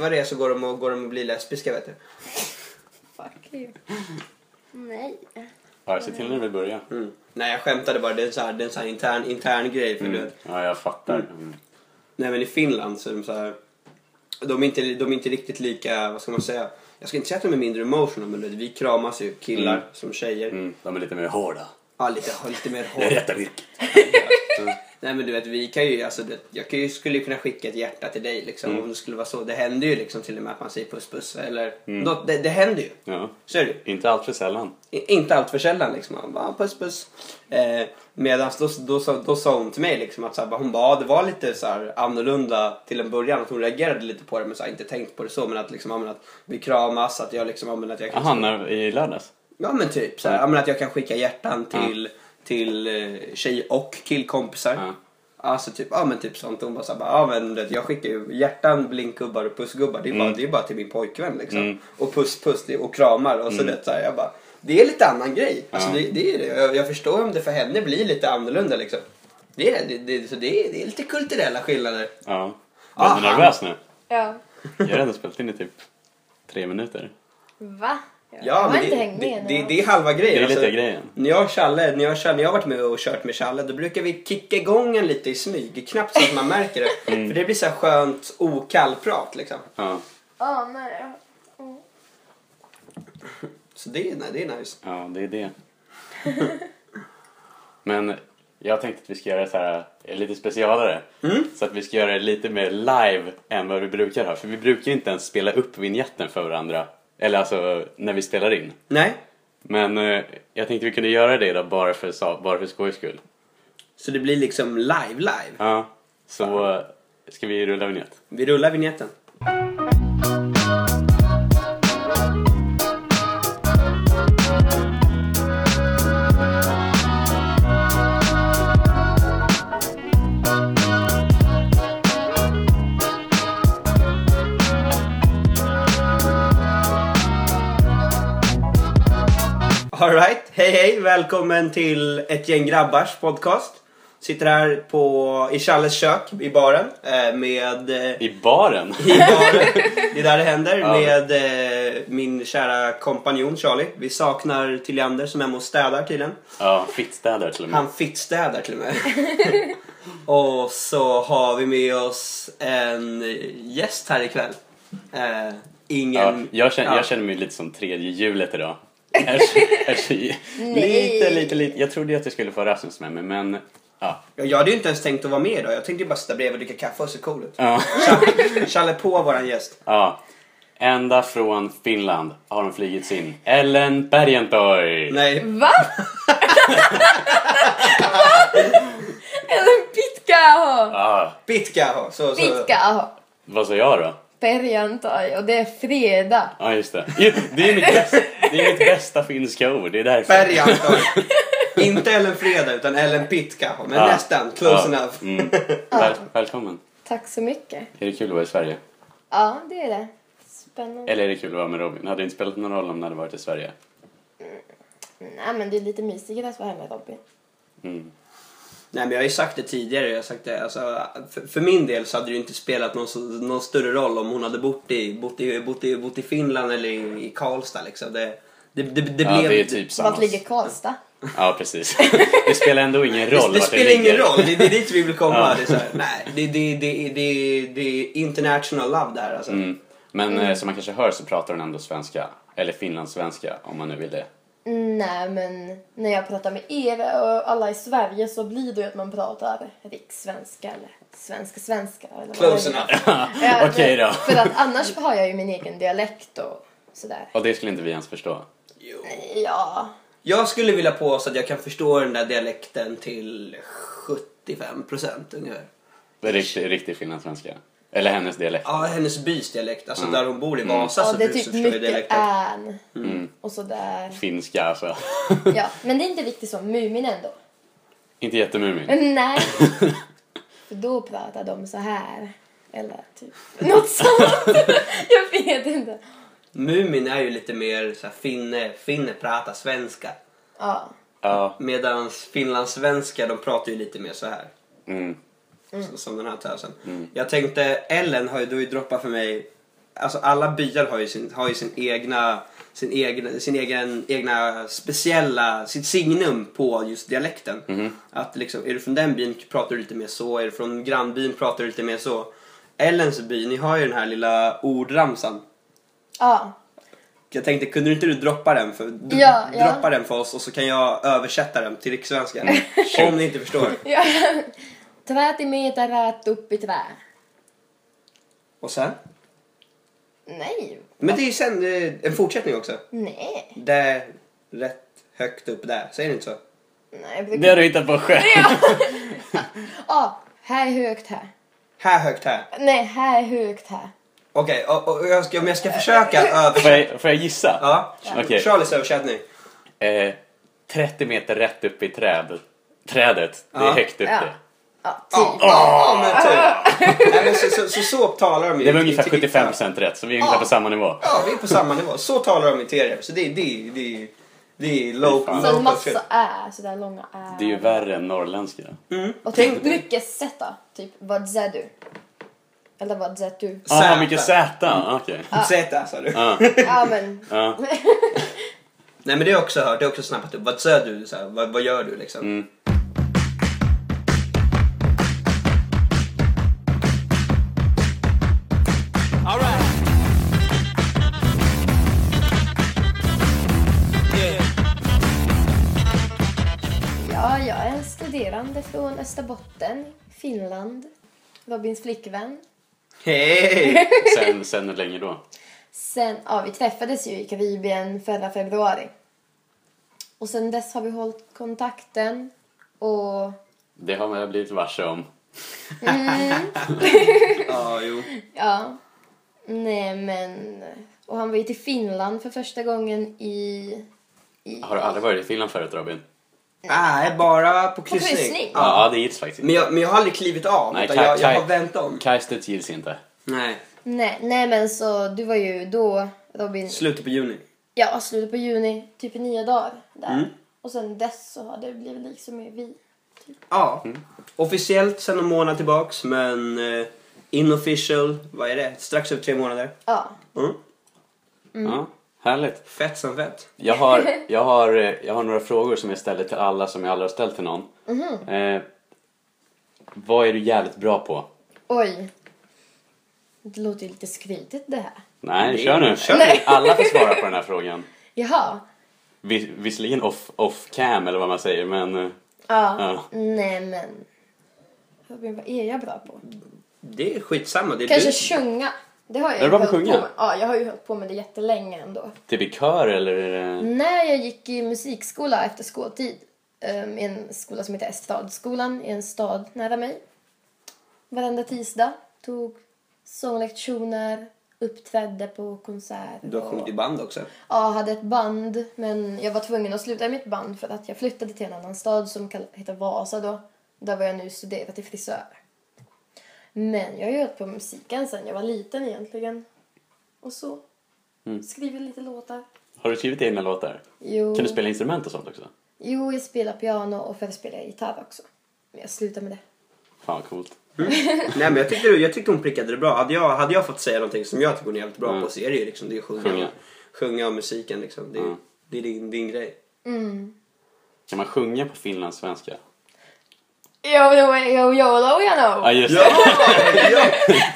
vad det är så går de och, går de och blir lesbiska vet du. Fuck you. Nej. Ja, se till när vi börjar. Mm. Nej jag skämtade bara, det är, så här, det är en sån här intern, intern grej för du Mm. vet. Ja, jag fattar. Mm. Nej men i Finland så är de så här, de är, inte, de är inte riktigt lika, vad ska man säga, jag ska inte säga att de är mindre emotional men du vet, vi kramas ju, killar Mm. som tjejer. Mm. De är lite mer hårda. Ja, lite, lite mer Det är rätta virket. Nej men du vet, vi kan ju, alltså, jag kan ju, skulle ju kunna skicka ett hjärta till dig liksom Mm. om det skulle vara så. Det händer ju liksom till och med att man säger puss puss eller Mm. något, det, det händer ju. Ja. Så är det. Inte allt för sällan. I- Inte allt för sällan liksom. Man bara, puss puss. Eh, Medan då, då, sa- då sa hon till mig liksom att så här, hon bara, "Ja, det var lite så här annorlunda till en början. Att hon reagerade lite på det men så här, inte tänkt på det så. Men att liksom, ja, att vi kramas, att jag liksom, ja, att jag kan... Jaha, när, i lördags? Ja men typ så här, ja, men att jag kan skicka hjärtan till, till eh, tjej och killkompisar. Ja. Alltså typ, ja men typ sånt. Hon bara så här, bara, ja men du vet, jag skickar ju hjärtan, blinkgubbar och pussgubbar. Det är, bara, Mm. det är bara till min pojkvän liksom. Mm. Och puss puss det- och kramar och så det så här, jag bara. Det är lite annan grej. Alltså Ja. det, det är det. Jag, jag förstår om det för henne blir lite annorlunda liksom. Det är det. det, det så det är, det är lite kulturella skillnader. Ja. Ah, Är du nervös nu? Ja. Jag har redan spelat in i typ tre minuter. Va? Jag Ja, har men inte det, hängt det, med det, det är halva grejen. Det är lite alltså. grejen. När jag, Challe, när, jag, och Challe, när jag har varit med och kört med Challe då brukar vi kicka igång en lite i smyg. Knappt så att man märker det. Mm. För det blir så här skönt okallprat liksom. Ja. Ja, nej. Mm. Så det, är- nej, det är nice. Ja, det är det. Men jag tänkte att vi ska göra så här eh, lite specialare. Mm. Så att vi ska göra det lite mer live än vad vi brukar ha. För vi brukar inte ens spela upp vignetten för varandra. Eller alltså när vi spelar in. Nej. Men eh, jag tänkte vi kunde göra det då bara för, sa- bara för skojs skull. Så det blir liksom live, live. Ja, så eh, ska vi rulla vignett. Vi rullar vignetten. Hej hej, välkommen till ett gäng grabbars podcast. Sitter här på, i Challes kök i baren eh, med eh, I baren? i baren. Det är där det händer Ja. med eh, min kära kompanjon Charlie. Vi saknar Tilliander som är hemma och städar tydligen. Ja, fittstädare till och med. Han fittstädar till och med. och så har vi med oss en gäst här ikväll. Eh, ingen... Ja, jag, känner, ja. jag känner mig lite som tredje hjulet idag. Lite, lite, lite. Jag trodde att jag skulle få Rasmus med mig, men ja. Ja, Jag hade ju inte ens tänkt att vara med idag. Jag tänkte bara sitta bredvid och dricka kaffe och se cool ut. ja. Challe på våran gäst. ja. Ända från Finland har de flygits in. Ellen Bergentoy! Nej, Va? Eller pitkä Ja, Pitkä. Så, så. Pitkä vad sa jag då? Perjantai och det är fredag. Ja, just det. Det är mitt bästa, det är mitt bästa finska ord, det är därför. Färjantor. Inte Ellen Fredag utan Ellen Pitka. Men Ja. nästan. Close Ja. enough. Mm. Väl, välkommen. Tack så mycket. Är det kul att vara i Sverige? Ja, det är det. Spännande. Eller är det kul att vara med Robin? Hade det inte spelat någon roll om det hade varit i Sverige? Nej, men det är lite mysigare att vara här med Robin. Mm. Nej men jag har ju sagt det tidigare. Jag har sagt det, alltså, för, för min del så hade det ju inte spelat någon, någon större roll om hon hade bott i, bott i, bott i, bott i Finland eller i, i Karlstad liksom. Det, det, det, det Ja, blev... det är typ samma. Vart ligger Karlstad? Ja, precis. Det spelar ändå ingen det, roll det vart spelar ingen roll, det, det är dit vi vill komma. Ja. Det är så här, nej, det, det, det, det, det är international love där alltså. Mm. Men eh, som man kanske hör så pratar hon ändå svenska. Eller finlandssvenska om man nu vill det. Nej, men när jag pratar med er och alla i Sverige så blir det ju att man pratar rikssvenska eller svenska svenska. Eller Close det enough. Ja, Okej då. För att annars har jag ju min egen dialekt och sådär. Och det skulle inte vi ens förstå. Jo. Ja, Jag skulle vilja påstå att jag kan förstå den där dialekten till 75% ungefär. Riktig, riktig finlandssvenska. Eller hennes dialekt. Ja, hennes bys dialekt. Alltså Mm. där hon bor i Mm. Vasa ja så det är så typ mycket dialekten. än Mm. och sådär. Finska alltså. Ja, men det är inte riktigt som Mumin ändå. inte jättemumin. Men nej. För då pratar de så här. Eller typ något sånt. jag vet inte. Mumin är ju lite mer så här, finne, finne pratar svenska. Ja. Ja. Medan finlandssvenska de pratar ju lite mer så här. Mm. Så, som den här tösen. Mm. Jag tänkte, Ellen har ju, du har ju droppat för mig alltså alla byar har ju sin, har ju sin egna sin egen, sin egen egna speciella, sitt signum på just dialekten. Mhm. Att liksom, är du från den byn pratar du lite mer så, är du från grannbyn pratar du lite mer så. Ellens by, ni har ju den här lilla ordramsan. Ja. Jag tänkte, kunde inte du droppa den för, d- Ja, ja. droppa den för oss och så kan jag översätta den till rikssvenska. Mm, Om ni inte förstår. ja. 30 meter rätt upp i tvär. Och sen? Nej. Men det är ju sen eh, en fortsättning också. Nej. Där, rätt högt upp där. Säger ni inte så? Nej. Det Det har du hittat på själv. Ja, här är högt här. Här högt här. Nej, här är högt här. Okej, och, och jag ska, om jag ska försöka Får översätta. jag, får jag gissa? Ja, Okej. Charlies översättning. Eh, 30 meter rätt upp i träd. trädet. Det är Ja. högt upp Ja. det. Ja, typ. ja, men typ. Nej, men så, så, så, så talar de ju. Det var ungefär i- 75% rätt, så vi är ungefär på samma nivå. Ja, vi är på samma nivå. Så talar de i Terrier. Så det, det, det, det är low. Så en massa är, sådär långa är. Det är ju värre än norrländska. Och typ mycket sätta. Typ, vad säger du? Eller vad säger du? Ja, Zäta. mycket Z. Okej. Zeta sa du. Ja, Ja, men. ja. Nej men det har jag också hört. Det har också snappat upp. Vad säger du? Så här, vad, vad gör du liksom? Mm. Österbotten, Finland. Robins flickvän. Hej! Sen, sen hur länge då? Sen, ja, vi träffades ju i Karibien förra februari. Och sen dess har vi hållit kontakten. Och Det har man blivit varse om. Ja, jo. ja, nej men. Och han var ju till Finland för första gången i... i Har du aldrig varit i Finland förut Robin? Nej, bara på kryssning. kryssning? Ja, det gills faktiskt Men jag, men jag har aldrig klivit av. Nej, utan Kaj- jag, jag har vänt om. Kajstedt gills inte. Nej, Nej, nej men så du var ju då Robin. slutet på juni. Ja, slutet på juni, typ i nio dagar där. Mm. Och sen dess så har det blivit liksom vi. Ja. Officiellt sen en månad tillbaks men eh, inofficial, vad är det? Strax över tre månader. Ja. Mm. Ja, härligt. Fett som fett. Jag har, jag, har, eh, jag har några frågor som jag ställer till alla som jag aldrig har ställt till någon. Eh, vad är du jävligt bra på? Oj. Det låter ju lite skrytigt det här. Nej, Det- kör nu. kör nu. Alla får svara på den här frågan. Jaha. Vis, visserligen off, off cam eller vad man säger, men... eh, Ja. Ja. Nej men. Robin, vad är jag bra på? Det är skitsamma. Det är Kanske du. sjunga. Det har jag Är du ju bra på att sjunga? med. Ja, jag har ju hållit på med det jättelänge ändå. Typ i kör eller? är det- När jag gick i musikskola efter skoltid, um, i en skola som heter Estradskolan i en stad nära mig. Varenda tisdag tog sånglektioner, uppträdde på konserter. Du har sjungit i band också. Ja, hade ett band, men jag var tvungen att sluta i mitt band för att jag flyttade till en annan stad som heter Vasa då. Där var jag nu studerat till frisör. Men jag har ju hört på musiken sen jag var liten egentligen. Och så. Skriver lite låtar. Har du skrivit egna låtar? Jo, Kan du spela instrument och sånt också? jo, jag spelar piano och förr spelade jag gitarr också. Men jag slutar med det. Fan coolt. Nej men jag tyckte, jag tyckte hon prickade det bra. Hade jag, hade jag fått säga någonting som jag tycker hon är jävligt bra Mm. på så är det ju liksom det är sjunga. Sjunga. Sjunga, och musiken liksom. Det, är- Mm. det är din, din grej. Kan man sjunga på finlandssvenska? Yo, yo, yo, yo, yo, you know. Ja just Ja! det. ja!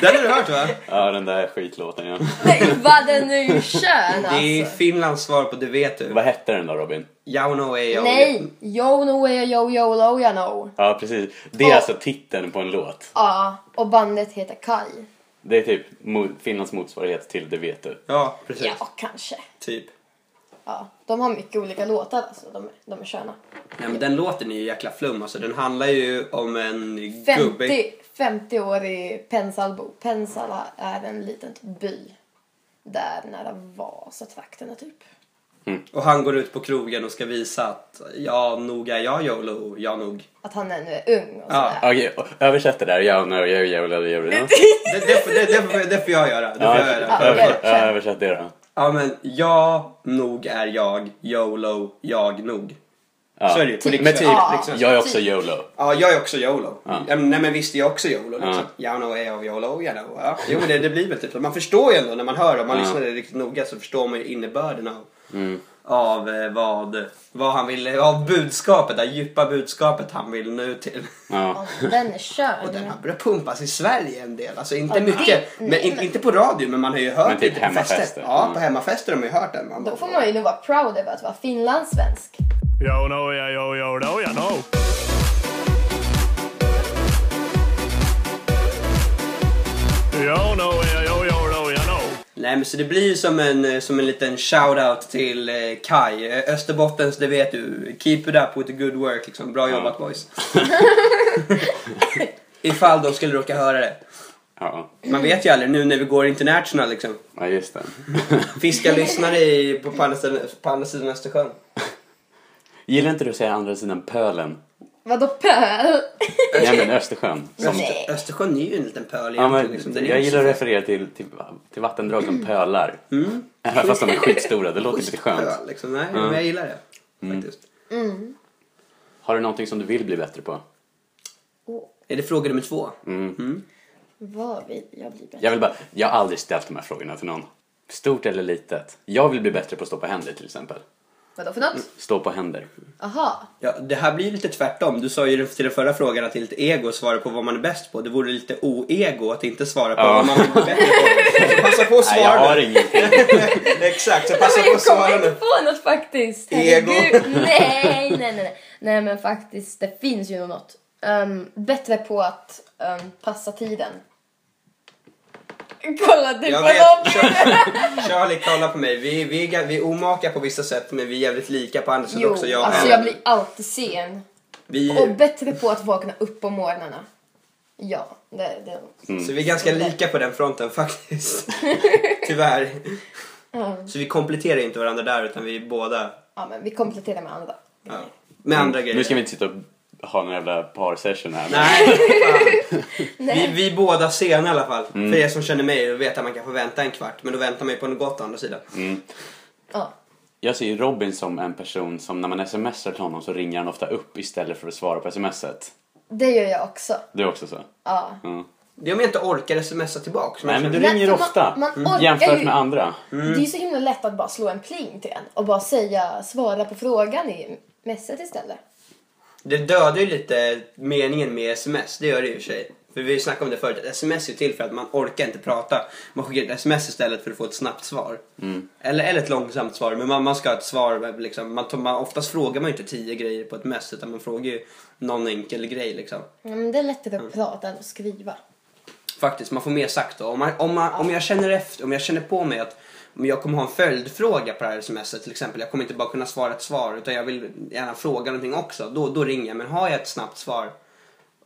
Den har du hört va? Ja den där skitlåten ja. Nej, vad den nu kön Det är alltså. Finlands svar på det vet du. Vad hette den då Robin? Är. Nej, yo, no, way, yo, yo, lo, you know. Ja precis. Det är Ja. alltså titeln på en låt. Ja, och bandet heter Kai. Det är typ Finlands motsvarighet till Det vet du. Ja, precis. Ja, kanske. Typ. Ja, de har mycket olika låtar alltså. De, de är sköna. Nej men den låten är ju jäkla flum alltså. Den handlar ju om en gubbe. 50, 50 år i Pensalbo. Pensala är en liten by. Där nära Vasatrakterna typ. Och han går ut på krogen och ska visa att ja, nog är jag YOLO, jag nog. Att han ännu är ung och Ja, sådär. Okej, och- översätt det där. Ja, no, jag. Ja, Det, det, får- det, det, får- det får jag göra. Det får ja, jag göra. Ja, ja, översätt det då. Ja men ja, nog är jag, YOLO, jag nog. Ja. Så är det ju. På Typ. Men typ, riksvenska. jag är också. YOLO. Ja, jag är också YOLO. Ja. Ja. nej men visst, jag är också YOLO liksom. Ja. know, är jag YOLO, you know. Ja. Jo men det, det blir väl typ så. Man förstår ju ändå när man hör, om man Ja. lyssnar riktigt noga så förstår man ju innebörden av, Mm. Av eh, vad, vad han vill, av budskapet, det djupa budskapet han vill nå ut till. Ja. Den är körd. Och den har börjat pumpas i Sverige en del. Alltså inte Ja, det- mycket, men, in, inte på radio men man har ju hört Men typ hemmafester. fester. Ja, Mm. på hemmafester har man ju hört den. Man Då får man ju nog vara proud över att vara finlandssvensk. Yo, no, yeah, yo, yo, no, yeah, no. Yo, no, Nej men så det blir ju som en, eh, som en liten shout-out till eh, Kai. Österbottens, det vet du. Keep it up with the good work liksom. Bra Ja. jobbat boys. Ifall de skulle råka höra det. Ja. Man vet ju aldrig nu när vi går international liksom. ja, just det. Fiska lyssnare i, på, på, andra sidan, på andra sidan Östersjön. Gillar inte du att säga andra sidan pölen? Vadå pöl? Nej men Östersjön. Som, Nej. Östersjön är ju en liten pöl ja, men, liksom. Jag gillar att referera till, till, till vattendrag som pölar. Mm. Även fast de är skitstora, det låter lite skönt. Pöl, liksom. Nej, Mm. men jag gillar det. Faktiskt. Har du någonting som du vill bli bättre på? Åh, Är det fråga nummer två? Mm. vad vill jag bli bättre? Jag vill bara, jag har aldrig ställt de här frågorna till någon. Stort eller litet. Jag vill bli bättre på att stå på händer till exempel. Vadå för något? Stå på händer. Aha. Ja, det här blir lite tvärtom. Du sa ju till den förra frågan att det är lite ego att svara på vad man är bäst på. Det vore lite oego att inte svara på Ja. vad man bli bättre på. Så passa på att Nej, jag svara har nu. ingenting. Exakt, så passa på jag att svara kommer inte nu. på något faktiskt. Ego. Nej, nej, nej, nej. Nej men faktiskt, det finns ju något. Um, bättre på att um, passa tiden. Kolla du Jag på vet! Charlie, Charlie kolla på mig. Vi, vi, är vi är omaka på vissa sätt men vi är jävligt lika på andra sätt Jo, också. Jag, alltså jag blir alltid sen. vi, Och bättre på att vakna upp på morgnarna. Ja, det, det Så vi är ganska lika på den fronten faktiskt. Tyvärr. ja. Så vi kompletterar inte varandra där utan vi är båda ja, men vi kompletterar med andra. ja, med andra grejer. Nu ska vi inte sitta och ha någon jävla parsession här. Nej. Vi, vi båda sena i alla fall. För er som känner mig vet att man kan få vänta en kvart. Men då väntar man ju på något gott å andra sidan. Ja. Jag ser ju Robin som en person som när man smsar till honom så ringer han ofta upp istället för att svara på smset. Det gör jag också. Du är också så? Ja. Mm. Det är om jag inte orkar smsa tillbaks. Nej men du ringer man- ofta. man orkar Jämfört ju- med andra. Det är ju så himla lätt att bara slå en pling till en och bara säga, svara på frågan i messet istället. Det dödar ju lite meningen med sms. Det gör det ju i och för sig. För vi snackade om det förut. att Sms är till för att man orkar inte prata. Man skickar ett sms istället för att få ett snabbt svar. Eller, eller ett långsamt svar. Men man, man ska ha ett svar. Liksom. Man, man, oftast frågar man ju inte tio grejer på ett mess. Utan man frågar ju någon enkel grej liksom. Ja, men det är lättare att prata än att skriva. Faktiskt, man får mer sagt då. Om, man, om, man, om jag känner efter, om jag känner på mig att om jag kommer ha en följdfråga på det här smset till exempel. Jag kommer inte bara kunna svara ett svar utan jag vill gärna fråga någonting också. Då, då ringer jag. Men har jag ett snabbt svar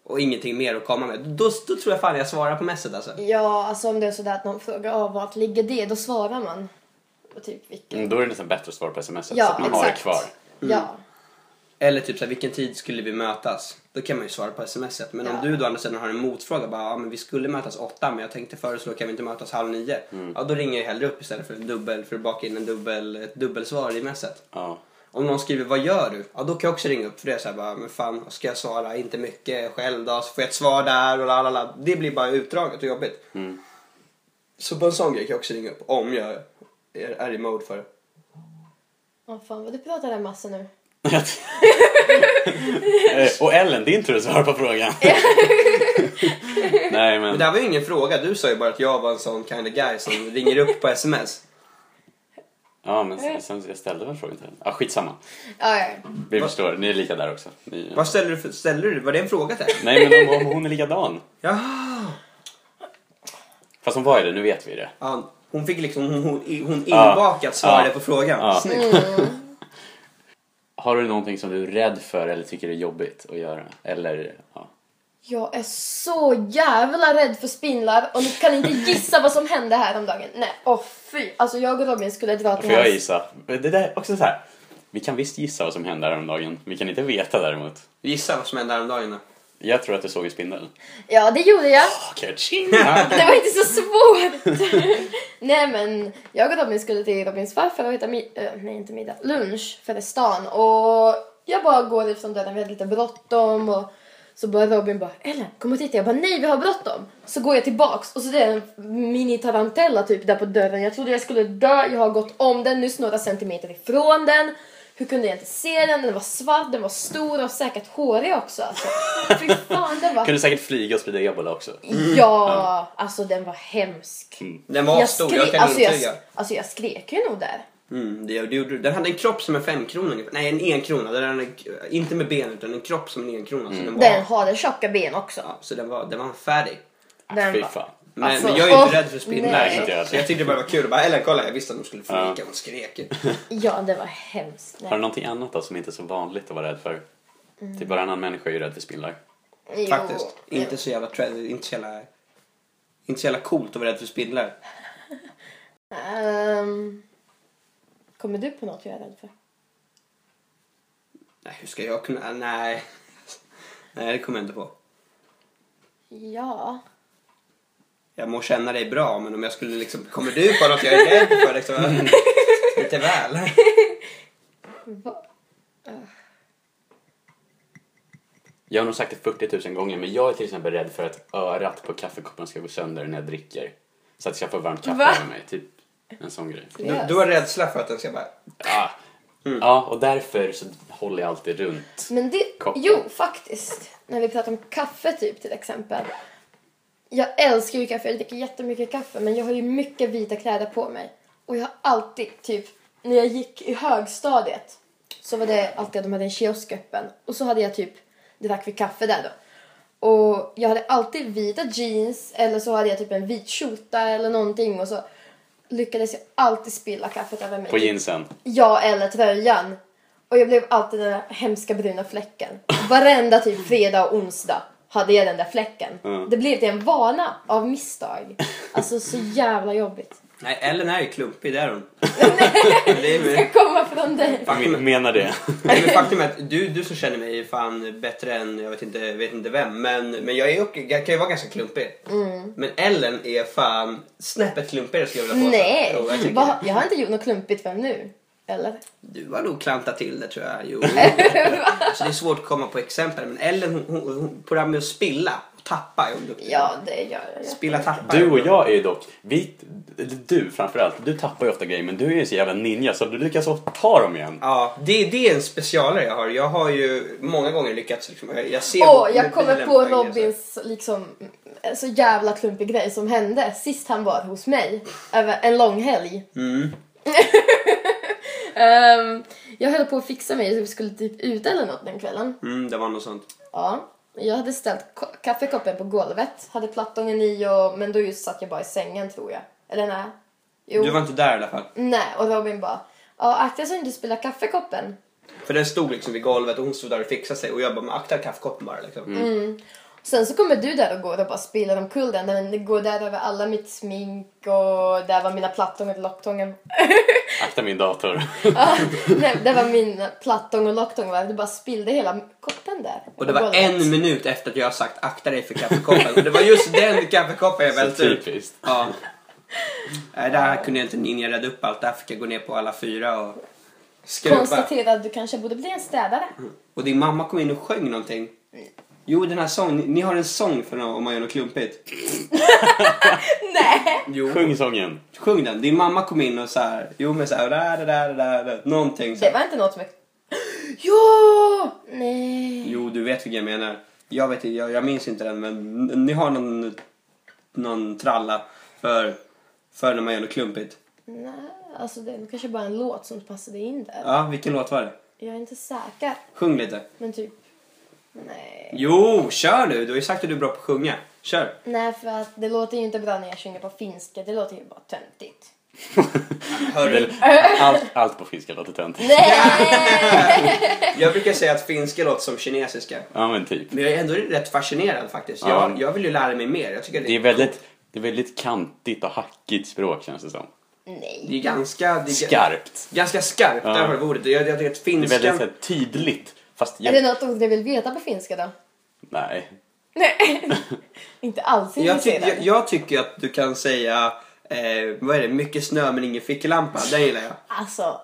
och ingenting mer att komma med. Då, då tror jag fan jag svarar på messet alltså. Ja, alltså om det är sådär att någon frågar oh, vart ligger det? Då svarar man. Och typ vilken. Mm, Då är det nästan bättre att svara på smset så Ja, att man har det exakt. kvar. Ja. Eller typ så här, vilken tid skulle vi mötas? Då kan man ju svara på smset. Men om Ja. du då andra sidan har en motfråga. Bara, ja, men vi skulle mötas åtta men jag tänkte föreslå kan vi inte mötas halv nio? Ja då ringer jag hellre upp istället för en dubbel för att baka in en dubbel, ett dubbelsvar i messet. Ja. Om någon skriver vad gör du? Ja då kan jag också ringa upp för det är så här bara, men fan ska jag svara? Inte mycket själv då, så får jag ett svar där och la la la. Det blir bara utdraget och jobbigt. Mm. Så på en sån grej kan jag också ringa upp om jag är, är i mode för det. Åh fan vad du pratar där massa nu. Eh, Och Ellen, din tur att svara på frågan. Nej Men det här var ju ingen fråga, du sa ju bara att jag var en sån kind of guy som ringer upp på sms. ja men sen, sen jag ställde väl frågan till henne. Ja skitsamma. Ja, ja. Vi förstår, ni är lika där också. Ni, Vad ställer du för, ställer du, var det en fråga till? Nej men om, om hon är likadan. Jaha! Fast hon var ju det, nu vet vi det. Ja, hon fick liksom, hon, hon, hon Ja. inbakat svarade Ja. på frågan. Ja. Snyggt. Har du någonting som du är rädd för eller tycker är jobbigt att göra? Eller, ja. Jag är så jävla rädd för spindlar och ni kan inte gissa vad som hände häromdagen. Nej, åh fy. Alltså jag och Robin skulle dra till Får jag hans... gissa? Det där är också så här. Vi kan visst gissa vad som hände häromdagen. Vi kan inte veta däremot. Gissa vad som hände häromdagen då. Jag tror att du såg en spindel. Ja, det gjorde jag. Tjing! Det var inte så svårt. nej men jag och Robin skulle till Robins farfar och äta mi- äh, nej inte middag, lunch för stan och Jag bara går ifrån dörren, vi hade lite bråttom och så börjar Robin bara Ellen kom och titta. Jag bara nej vi har bråttom. Så går jag tillbaks och så är det en mini tarantella typ där på dörren. Jag trodde jag skulle dö. Jag har gått om den nyss några centimeter ifrån den. Hur kunde jag inte se den? Den var svart, den var stor och säkert hårig också. Alltså. Fy fan den var... Kunde säkert flyga och sprida ebola också. Ja, alltså den var hemsk. Den var stor, jag kan alltså, intyga. jag, alltså jag skrek ju nog där. Mm, det, det gjorde du. Den hade en kropp som en femkrona ungefär. Nej, en enkrona. Den hade, inte med ben utan en kropp som en enkrona. Så den var, Den hade tjocka ben också. ja, så den var, den var färdig. Den Fy var- fan. Men, Alltså, men jag är ju inte rädd för spindlar. nej. så- jag Så jag tyckte det bara var kul. Och bara, eller kolla, jag visste att de skulle Ja. flika. Hon skrek. Ja, det var hemskt. Har du Nej. någonting annat då som inte är så vanligt att vara rädd för? Typ varannan människa är ju rädd för spindlar. Jo, Faktiskt. Inte så jävla trend, inte så jävla... Inte så jävla coolt att vara rädd för spindlar. Ehm, kommer du på något jag är rädd för? Nej, hur ska jag kunna... Nej. Nej, det kommer jag inte på. Ja. Jag må känna dig bra, men om jag skulle liksom... Kommer du på något jag är rädd för? Liksom, lite väl. Va? Jag har nog sagt det 40 000 gånger, men jag är till exempel rädd för att örat på kaffekoppen ska gå sönder när jag dricker. Så att jag får varmt kaffe Va? över mig. Typ en sån grej. Du, du har rädsla för att den ska bara... Ja. ja, och därför så håller jag alltid runt. Men det... Koppen. Jo, faktiskt. När vi pratar om kaffe typ till exempel. Jag älskar ju kaffe, jag dricker jättemycket kaffe men jag har ju mycket vita kläder på mig. Och jag har alltid, typ, när jag gick i högstadiet så var det alltid att de hade en kiosk öppen. Och så hade jag typ, drack vi kaffe där då. Och jag hade alltid vita jeans eller så hade jag typ en vit skjorta eller någonting och så lyckades jag alltid spilla kaffet över mig. På jeansen. Ja, eller tröjan. Och jag blev alltid den där hemska bruna fläcken. Varenda typ fredag och onsdag hade jag den där fläcken. Mm. Det blev till en vana av misstag. Alltså så jävla jobbigt. Nej, Ellen är ju klumpig, det är hon. det är, Ska komma från dig. Men, menar det. Nej, men faktum är att du, du som känner mig är fan bättre än jag vet inte, vet inte vem. Men, men jag, är, jag kan ju vara ganska klumpig. Men Ellen är fan snäppet klumpigare skulle jag vilja påstå. Nej, jag, Va? det. jag har inte gjort något klumpigt förrän nu. Eller? Du har nog klantat till det tror jag. Jo. så det är svårt att komma på exempel. Men Ellen hon, hon, hon, på det här med att spilla och tappa är hon duktig. Ja, det gör jag. Spilla tappa. Du och jag är ju dock, vi, du framförallt, du tappar ju ofta grejer men du är ju så jävla ninja så du lyckas ofta ta dem igen. Ja, det, det är en specialare jag har. Jag har ju många gånger lyckats. Liksom, jag, jag ser Åh, jag kommer på. Robins liksom så jävla klumpig grej som hände sist han var hos mig över en lång helg. Mm. Ehm, jag höll på att fixa mig så vi skulle typ ut eller något den kvällen. Mm, det var något sånt. Ja, jag hade ställt ko- kaffekoppen på golvet, hade plattången i och, men då just satt jag bara i sängen tror jag. Eller nej. Jo. Du var inte där i alla fall. Nej, och Robin bara, ja akta så du inte spiller kaffekoppen. För den stod liksom vid golvet och hon stod där och fixade sig och jag bara, men akta kaffekoppen bara liksom. Mm. Sen så kommer du där och går och bara spiller omkull den. Den går där över alla mitt smink och där var mina plattångar och locktången. Akta min dator. Ja, Nej, det var min plattång och locktång. va? Du bara spillde hela koppen där. Och det var golvet. en minut efter att jag har sagt akta dig för kaffekoppen. och det var just den kaffekoppen jag välte ut. typiskt. Ja. Nej, där kunde jag inte ninja rädda upp allt. Där fick jag gå ner på alla fyra och skruva. Konstatera att du kanske borde bli en städare. Och din mamma kom in och sjöng någonting. Jo, den här sången. Ni, ni har en sång för om man gör något klumpigt. Nej! Jo. Sjung sången. Sjung den. Din mamma kom in och så här. Jo, men så här. Där, där, där, där, någonting. Så Det här. var inte något som jag... Ja! Nej. Jo, du vet vilken jag menar. Jag vet inte, jag, jag minns inte den, men n- ni har någon, någon tralla för, för när man gör något klumpigt. Nej, alltså det är nog kanske bara en låt som passade in där. Ja, vilken låt var det? Jag är inte säker. Sjung lite. Men typ... Nej. Jo, kör nu! Du har ju sagt att du är bra på att sjunga. Kör! Nej, för att det låter ju inte bra när jag sjunger på finska. Det låter ju bara töntigt. Hör Väl, du? allt, allt på finska låter töntigt. Nej! Jag brukar säga att finska låter som kinesiska. Ja men typ. Men jag är ändå rätt fascinerad faktiskt. Ja. Jag, jag vill ju lära mig mer. Jag tycker det, Det är väldigt, det är väldigt kantigt och hackigt språk känns det som. Nej. Det är ganska... Det är, Skarpt. Ganska skarpt, Ja. där har du ordet. Jag, jag tycker att Det är väldigt så finskan... här, tydligt. Fast Är det jag, något ord du vill veta på finska då? nej. Nej. inte alls Jag, ty, jag, jag tycker att du kan säga... Eh, vad är det? Mycket snö men ingen ficklampa. Den gillar jag. Alltså,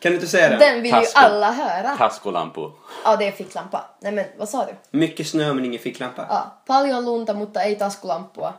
Kan du inte säga den? Den vill ju Tasco. alla höra. Tascolampo. Ja, det är ficklampa. Nej men vad sa du? Mycket snö men ingen ficklampa. Ja, paljon lunta mutta ei taskulampua.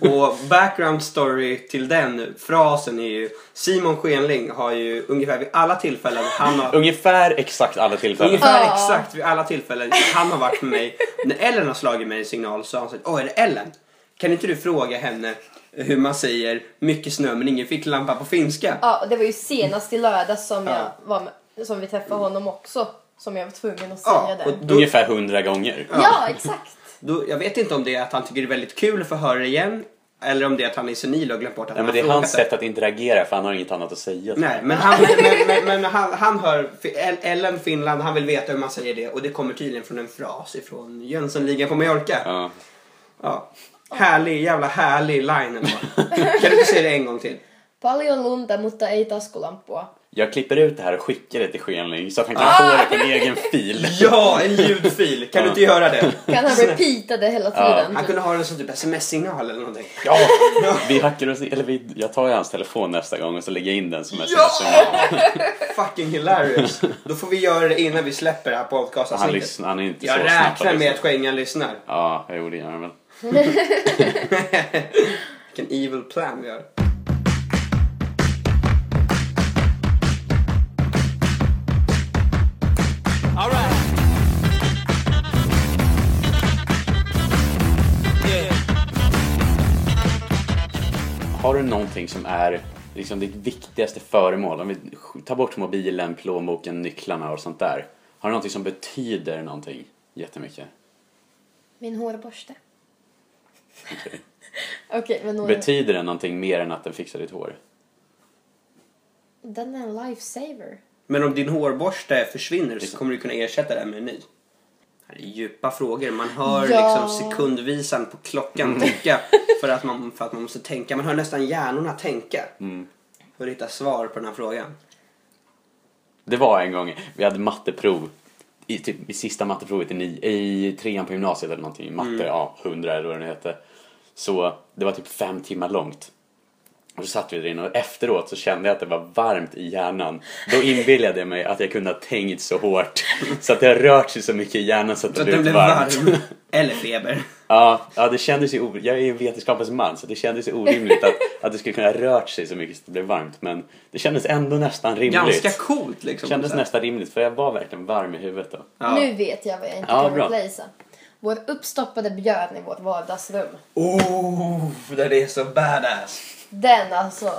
Och background story till den frasen är ju Simon Schenling har ju ungefär vid alla tillfällen han har Ungefär exakt alla tillfällen. Ungefär Ja. exakt vid alla tillfällen han har varit med mig. När Ellen har slagit mig en signal så har han sagt Åh, är det Ellen? Kan inte du fråga henne hur man säger mycket snö men ingen ficklampa på finska? Ja, och det var ju senast i lördags som, Ja. jag var med, som vi träffade honom också. Som jag var tvungen att Ja, säga och det. då, Ungefär hundra gånger. Ja, exakt. Då, jag vet inte om det är att han tycker det är väldigt kul att få höra det igen. Eller om det är att han är senil och glömt bort att Nej, han men det är hans sätt att interagera för han har inget annat att säga. Nej, men, han, men, men, men han, han hör El- Ellen Finland, han vill veta hur man säger det och det kommer tydligen från en fras ifrån Jönssonligan på Mallorca. Ja. Ja. Härlig, jävla härlig line ändå. Kan du inte säga det en gång till? Paljon lunta mutta ei taskulampua. Jag klipper ut det här och skickar det till Schenling så att han kan få det på en egen fil. Ja, en ljudfil. Kan du inte göra det? Kan han repeata det hela tiden? Han kunde ha den som typ sms-signal eller någonting. Ja! Vi hackar oss, eller vi, jag tar ju hans telefon nästa gång och så lägger jag in den som en Ja! Fucking hilarious. Då får vi göra det innan vi släpper det här Han podcastavsnittet. lyssnar, han är inte Jag så snabb räknar att med att. Schengen lyssnar. Ja, jo det gör han väl. Vilken evil plan vi har. Har du någonting som är liksom ditt viktigaste föremål? Om vi tar bort mobilen, plånboken, nycklarna och sånt där. Har du någonting som betyder någonting jättemycket? Min hårborste. Okej. Men hår... Betyder den någonting mer än att den fixar ditt hår? Den är en lifesaver. Men om din hårborste försvinner så kommer du kunna ersätta den med en ny. Det här är djupa frågor. Man hör Ja. liksom sekundvisan på klockan ticka för att, man, för att man måste tänka. Man hör nästan hjärnorna tänka för att hitta svar på den här frågan. Det var en gång, vi hade matteprov i, typ, i sista matteprovet i, ni, i trean på gymnasiet eller någonting, matte, ja, 100 eller vad det nu hette. Så det var typ fem timmar långt. Och så satt vi där inne och efteråt så kände jag att det var varmt i hjärnan. Då inbillade jag mig att jag kunde ha tänkt så hårt så att det har rört sig så mycket i hjärnan så att det Så blev blev varmt. varm. Eller feber. Ja, ja, det kändes ju or- Jag är ju en vetenskapens man så det kändes ju orimligt att, att det skulle kunna ha rört sig så mycket så att det blev varmt. Men det kändes ändå nästan rimligt. Ganska coolt liksom. Det kändes nästan rimligt för jag var verkligen varm i huvudet då. Ja. Nu vet jag vad jag inte Ja, kan bra. replacea. Vår uppstoppade björn i vårt vardagsrum. Oh, den är så badass. Den alltså.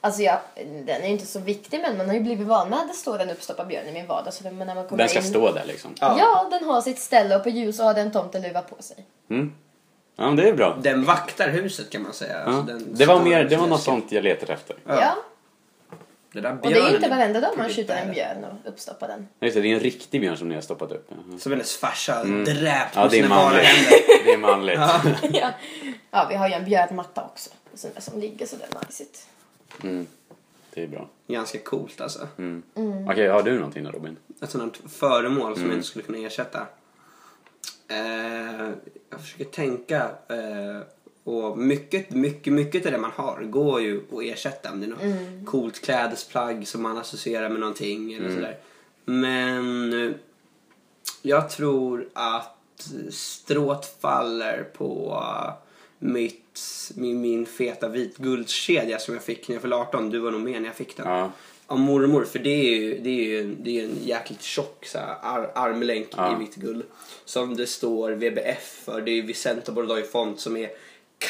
Alltså jag, den är ju inte så viktig men man har ju blivit van med att det står en uppstoppad björn i min vardagsrum. Men när man kommer Den ska in... stå där liksom. Ja. Ja, den har sitt ställe och på ljus har den tomteluva på sig. Mm. Ja, men det är bra. Den vaktar huset kan man säga. Ja. Alltså, den Det var mer, och det var något sånt jag letade efter. Ja. Ja. Det där Och det är ju inte varenda dag man skjuter en björn och uppstoppar den. Just det, det är en riktig björn som ni har stoppat upp. Jaha. Som hennes farsa dräpt Mm. Ja, med det är sina bara manligt. händer. Det är manligt. ja. ja, vi har ju en björnmatta också. Sån där som ligger sådär najsigt. Mm. Det är bra. Ganska coolt alltså. Mm. Okej, har du någonting då Robin? Ett sådant föremål som Mm. jag inte skulle kunna ersätta. Eh, jag försöker tänka. Eh, och mycket, mycket, mycket av det man har går ju att ersätta. Om det är något Mm. coolt klädesplagg som man associerar med någonting eller Mm. sådär. Men eh, jag tror att strået faller på mitt, min, min feta vitguldskedja som jag fick när jag fyllde 18. Du var nog med när jag fick den. Ja. Av mormor, för det är ju, det är ju, det är en jäkligt tjock så här, ar, armlänk Ja. i vitt guld. Som det står VBF för. Det är ju Vicente Bordoy Font som är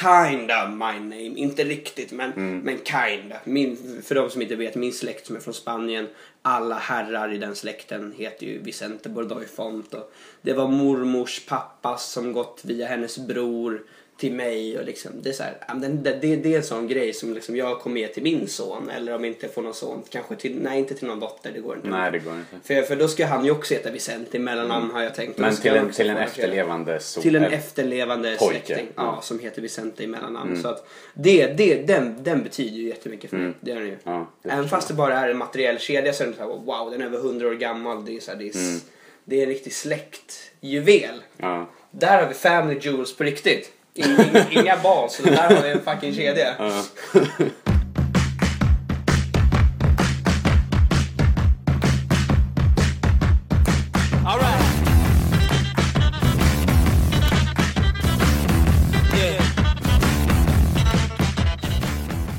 kinda my name. Inte riktigt men, men kinda. Min, för de som inte vet, min släkt som är från Spanien. Alla herrar i den släkten heter ju Vicente Bordoy Font. Och det var mormors pappas som gått via hennes bror till mig och liksom, det är så här, men det, det, det är en sån grej som liksom jag kommer ge till min son eller om inte jag får någon son, kanske till, nej inte till någon dotter, det går inte. Nej, det går inte. För, för då ska han ju också heta Vicente i mellannamn har jag tänkt. Men till en, till en efterlevande son. till en eller- efterlevande Pojke, släkting ja, ja. Mm. som heter Vicente i mellannamn. Så att det, det, den, den betyder ju jättemycket för mig. Det gör den ju. Ja, Även fast det bara är en materiell kedja så är det så här, wow den är över 100 år gammal. Det är, så här, det är, Mm. det är en riktig släktjuvel. Ja. Där har vi family jewels på riktigt. Inga, inga bas, så där har vi en fucking kedja.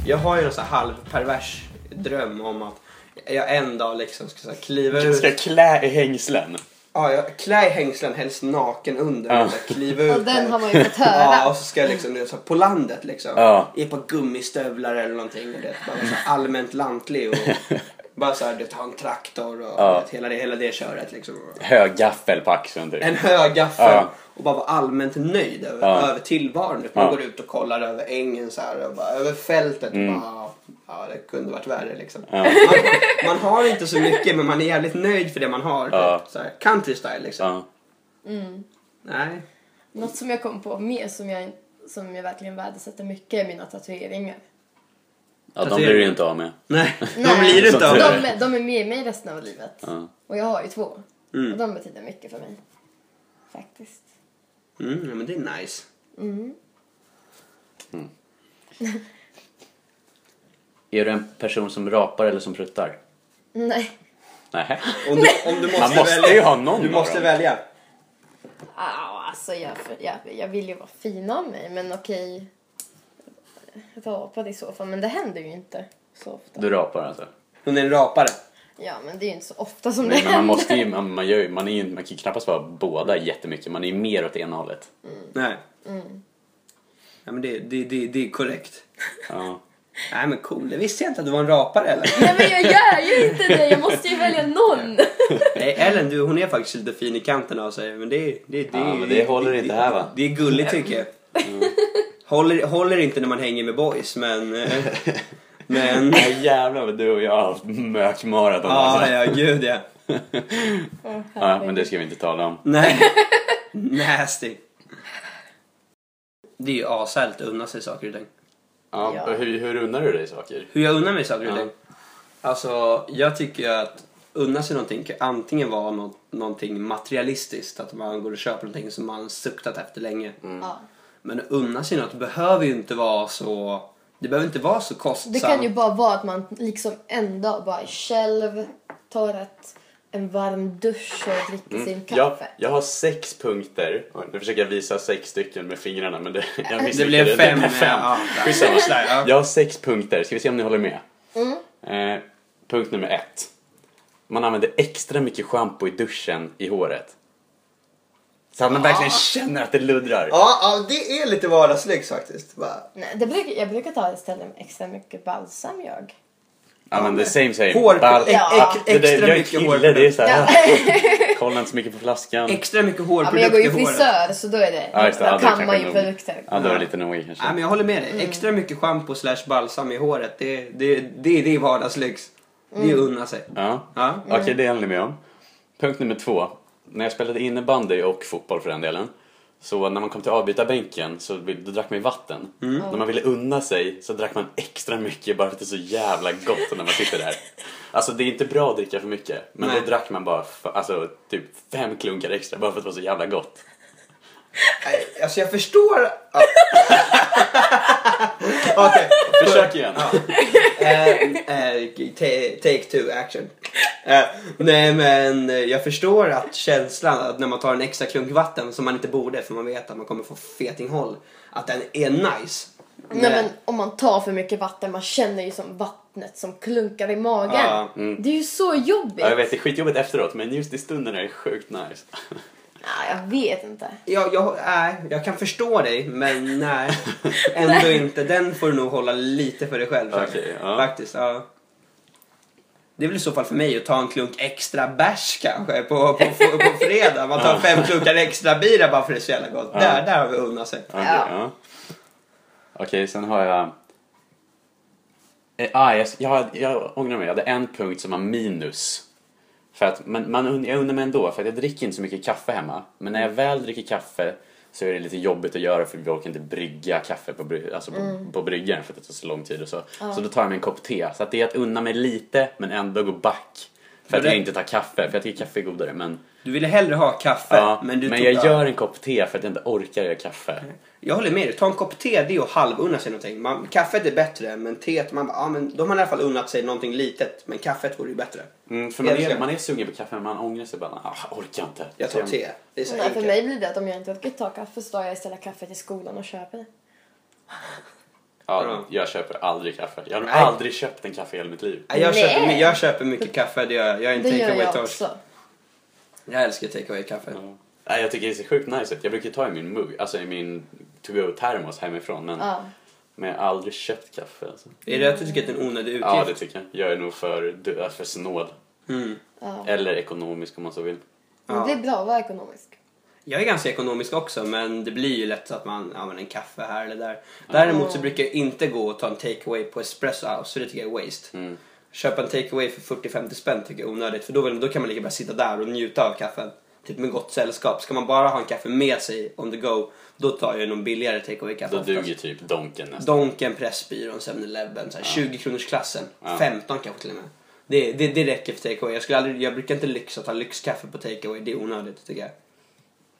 Jag har ju en så här halvpervers dröm om att jag en dag liksom ska kliva ut. Ska klä i hängslen? Ja, jag klä i hängslen, helst naken under. Ja. Och så här kliva ut den där. har man ju fått höra. Ja, och så ska jag liksom så här, på landet liksom. Ja. I ett par gummistövlar eller någonting. Och det, bara så här, allmänt lantlig och bara så här, du ha en traktor och Ja. vet, hela, det, hela det köret liksom. Hög gaffel på axeln typ. En hög gaffel Ja. och bara vara allmänt nöjd över, Ja. över tillvaron. Man Ja. går ut och kollar över ängen så här och bara över fältet. Mm. Och bara, ja, det kunde varit värre liksom. Ja. Man, man har inte så mycket men man är jävligt nöjd för det man har. Ja. Typ, så här, country style liksom. Ja. Nej. Något som jag kom på mer som jag, som jag verkligen värdesätter mycket är mina tatueringar. ja, de blir du inte av med. Nej, de blir det inte av det. de, är- de är med mig resten av livet. Ja. Och jag har ju två. Mm. Och de betyder mycket för mig. Faktiskt. Mm, ja, men det är nice. Är du en person som rapar eller som pruttar? Nej. Nej. Om du, om du måste, Man måste välja, ju ha någon Du av måste dem. välja. Ah, alltså jag, jag, jag vill ju vara fin av mig, men okej. Rapad i så fall, men det händer ju inte så ofta. Du rapar alltså? Hon är en rapare. Ja, men det är ju inte så ofta som Nej, det men man händer. måste ju, man, man, gör ju, man, är ju, man kan ju knappast vara båda jättemycket. Man är ju mer åt ena hållet. Nej. Mm. Ja, men det, det, det, det är korrekt. Ja. Nej men cool, det visste jag inte att du var en rapare eller? Nej, men jag gör ju inte det! Jag måste ju välja någon! Nej, Ellen, du, hon är faktiskt lite fin i kanten av sig. Men det, det, det, Ja, men det håller inte här, va? Det är gulligt tycker jag. Håller, håller inte när man hänger med boys, men... eh, Men... Nej, jävlar vad du och jag har haft mökmaraton Ja, alltså. ja, gud ja. Ja, men det ska vi inte tala om. Nej. Nasty. Det är ju ashärligt att unna sig saker och ting. Ja, Ja. och Hur, hur unnar du dig saker? Hur jag unnar mig saker Ja. Alltså, jag tycker att unna sig någonting kan antingen vara något, någonting materialistiskt, att man går och köper någonting som man suktat efter länge. Ja. Men unna sig något behöver ju inte vara så... Det behöver inte vara så kostsamt. Det kan ju bara vara att man liksom en dag bara är själv, tar ett, en varm dusch och dricker sin Jag, kaffe. jag har sex punkter. Nu försöker jag visa sex stycken med fingrarna men det, jag Det blev fem. blev fem. Ja, ja. Jag har sex punkter. Ska vi se om ni håller med? Mm. Eh, punkt nummer ett. Man använder extra mycket schampo i duschen i håret. Så att man verkligen känner att det luddrar. Ja, ja, det är lite vardagslyx faktiskt. Bara. Nej, det brukar, jag brukar ta istället med extra mycket balsam jag. Ja men the same same. Hår, ex, Ja. ex, Det där- extra jag är mycket kille, hår. det är så Ja. här. Kolla inte så mycket på flaskan. Extra mycket Ja, men jag går ju frisör så då är det, Ja, just det. Ja, då det är kan man ju produkter. Ja, då är det lite noga kanske. Nej, men jag håller med dig. Extra mycket schampo slash balsam i håret. Det, det, det, det är vardagslyx. Det är unna sig. Ja. Ja. Okej, det håller ni med om. Punkt nummer två. När jag spelade innebandy och fotboll för den delen. Så när man kom till avbytarbänken så då drack man ju vatten. När man ville unna sig så drack man extra mycket bara för att det är så jävla gott när man sitter där. Alltså det är inte bra att dricka för mycket. Men Nej. då drack man bara alltså, typ fem klunkar extra bara för att det var så jävla gott. Alltså jag förstår... Ja. Okej. Försök igen. Eh, eh, ta- take two action. Eh, nej men eh, jag förstår att känslan att när man tar en extra klunk vatten som man inte borde för man vet att man kommer få fetinghåll. Att den är nice. Nej men om man tar för mycket vatten, man känner ju som vattnet som klunkar i magen. Ja, Det är ju så jobbigt. Ja, jag vet, det är skitjobbigt efteråt men just i stunden är det sjukt nice. Ja, jag vet inte. Jag, jag, nej, jag kan förstå dig men nej. Ändå inte. Den får du nog hålla lite för dig själv. Okej, ja. Faktiskt, ja. Det är väl i så fall för mig att ta en klunk extra bärs kanske på, på, på, på fredag. Man tar fem klunkar extra bira bara för det är så jävla gott. Där, där har vi unnat sig. Okej, Ja. ja. Okej, sen har jag... Eh, ah, jag, jag, jag ångrar mig, jag hade en punkt som var minus. För att man, man, jag undrar mig ändå, för att jag dricker inte så mycket kaffe hemma. Men när jag väl dricker kaffe så är det lite jobbigt att göra för vi orkar inte brygga kaffe på, bry, alltså på, på bryggan för att det tar så lång tid och så. Så då tar jag mig en kopp te. Så att det är att unna mig lite men ändå gå back. För att jag inte tar kaffe, för jag tycker kaffe är godare. Men, Du ville hellre ha kaffe. ja, men du men tog, jag ja. gör en kopp te för att jag inte orkar göra kaffe. Jag håller med dig. Ta en kopp te, det är att halvunna sig någonting. Man, kaffet är bättre, men teet, man bara, ja men de har i alla fall unnat sig någonting litet. Men kaffet vore ju bättre. Mm, för man är, man är sugen på kaffe men man ångrar sig bara. Ah, jag orkar inte. Jag tar te. Det är så Nej, för enkelt. mig blir det att om jag inte orkar ta kaffe så tar jag istället kaffe till skolan och köper det. Ja, Ja. jag köper aldrig kaffe. Jag har nog Nej. aldrig köpt en kaffe i hela mitt liv. Nej, Jag, Nej. köper, jag köper mycket kaffe, det gör jag. Jag är en Det gör take jag away-torsk. också. Jag älskar take away-kaffe. Ja. Nej, jag tycker det ser sjukt nice. Jag brukar ta i min mugg, alltså i min to-go-termos hemifrån. Men, Ja. men jag har aldrig köpt kaffe. Alltså. Är det att du tycker att det är en onödig utgift? Ja, det tycker jag. Jag är nog för, du- för snål. Mm. Ja. Eller ekonomisk om man så vill. Men Det är bra att vara ekonomisk. Jag är ganska ekonomisk också men det blir ju lätt så att man använder en kaffe här eller där. Däremot så brukar jag inte gå och ta en takeaway på Espresso House för det tycker jag är waste. Mm. Köpa en takeaway för 40-50 spänn tycker jag är onödigt för då, då kan man lika bra sitta där och njuta av kaffen. Typ med gott sällskap. Ska man bara ha en kaffe med sig on the go då tar jag någon billigare takeaway kaffe Då oftast. duger typ Donken nästan. Donken, Pressbyrån, 7-Eleven, så här 20 kronors klassen. Ja. 15 kanske till och med. Det, det, det räcker för takeaway. Jag, skulle aldrig, jag brukar inte lyxa ta lyxkaffe på takeaway. Det är onödigt tycker jag.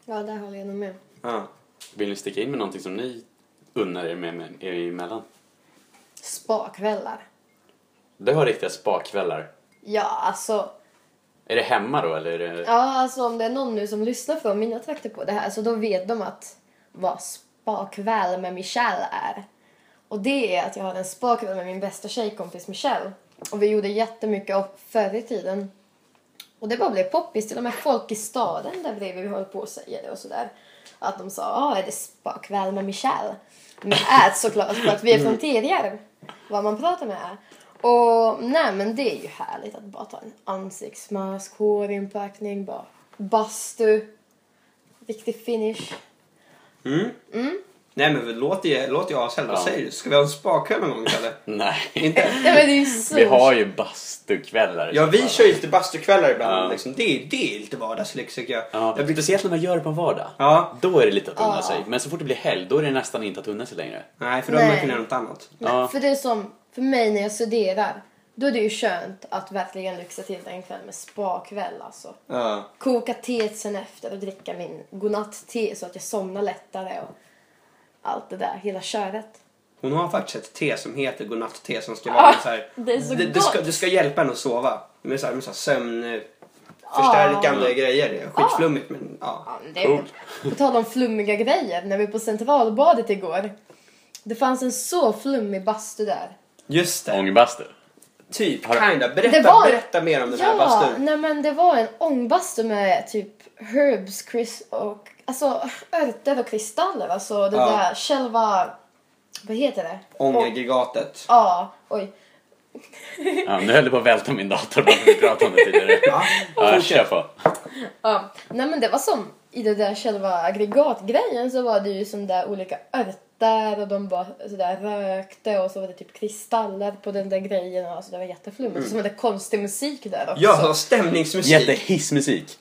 Ja, där håller jag nog med. Ja. Vill ni sticka in med någonting som ni unnar er med, med er emellan? Spakvällar. Det har riktiga spakvällar. Ja, alltså. Är det hemma då eller? Är det... Ja, alltså om det är någon nu som lyssnar från mina trakter på det här så då vet de att vad spakväll med Michelle är. Och det är att jag har en spakväll med min bästa tjejkompis Michelle. Och vi gjorde jättemycket av förr i tiden. Och det bara blev poppis. Till och med folk i staden där bredvid vi höll på att säga det och sådär. Att de sa, ja är det spakväll med Michelle? Men det är såklart för att vi är från Terjärv. Vad man pratar med är. Och nej men det är ju härligt att bara ta en ansiktsmask, hårinpackning, bara bastu. Riktig finish. Mm. Nej men låter ju, låter ju ashärligt. Vad Ja. säger du? Ska vi ha en spakväll någon gång Kalle? Nej. Inte? Nej men det är ju så Vi har ju bastukvällar. Ja vi kör ju lite bastukvällar ibland. Ja. Liksom. Det, är, det är lite vardagslyx tycker jag. Ja, jag brukar... speciellt när man gör det på en vardag. Ja. Då är det lite att unna Ja. sig. Men så fort det blir helg, då är det nästan inte att unna sig längre. Nej för då hade man kunnat göra något annat. Nej, Ja. För det är som, för mig när jag studerar, då är det ju skönt att verkligen lyxa till en kväll med spakväll alltså. Ja. Koka te sen efter och dricka min godnatt-te så att jag somnar lättare och allt det där, hela köret. Hon har faktiskt ett te som heter godnatt-te som ska vara så här. det är så det, det, ska, gott. det ska hjälpa henne att sova. Med så här, med så här sömnförstärkande grejer. Det är skitflummigt men ja. Ja, men det är Coolt. På tal om flummiga grejer, när vi var på Centralbadet igår. Det fanns en så flummig bastu där. Just det. Ångbastu. Typ, Har- kinda. Berätta, var- berätta mer om den här Ja, bastun. nej men det var en ångbastu med typ herbs, Chris och alltså örter och kristaller. Alltså det Ja. där själva, vad heter det? Ångaggregatet. Ja, oj. Ja, nu höll du på att välta min dator bara för att vi pratade om det tidigare. Ja, Ja, kör fortsätt. på. Ja, nej men det var som i det där själva aggregatgrejen så var det ju som där olika örter och de bara sådär rökte och så var det typ kristaller på den där grejen och alltså det var jätteflummigt. Och så var det konstig musik där också. Ja, stämningsmusik. Jättehissmusik.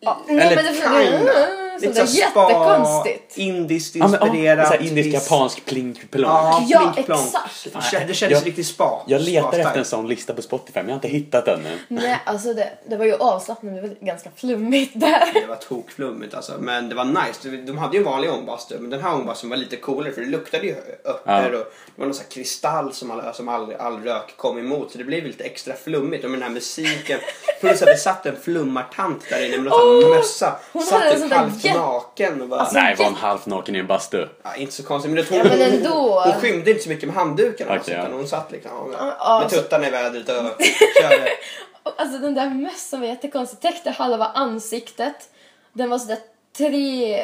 Ja, nej, Eller men det, kinda. Så det Lite är så spa, jättekonstigt. indiskt Ja, ja, inspirerat. här indisk, japansk plink plonk. Ja, Ja, plink plonk. exakt. Det Det kändes Jag- riktigt spa. Jag letar spa-style. efter en sån lista på Spotify men jag har inte hittat den ännu. Nej, alltså det, det var ju avslappnat men det var ganska flummigt där. Det var tokflummigt alltså. Men det var nice. De hade ju en vanlig ångbastu. Men den här ångbastun var lite coolare för det luktade ju örter Ja. och det var någon sån här kristall som all, som all, all rök kom emot. Så det blev lite extra flummigt. Och med den här musiken. Plus att det satt en flummartant där inne med någon sån här mössa. hon Satt hade en typ sån där halvt naken och bara... Alltså, Nej, var hon halvt naken i en bastu? Ja, inte så konstigt. Men, det tog, Ja, men ändå. Hon, hon skymde inte så mycket med handdukarna. Okej, alltså, ja. hon satt liksom med, med tuttarna i vädret och körde. Alltså den där mössan var jättekonstig. Täckte halva ansiktet. Den var sådär tre...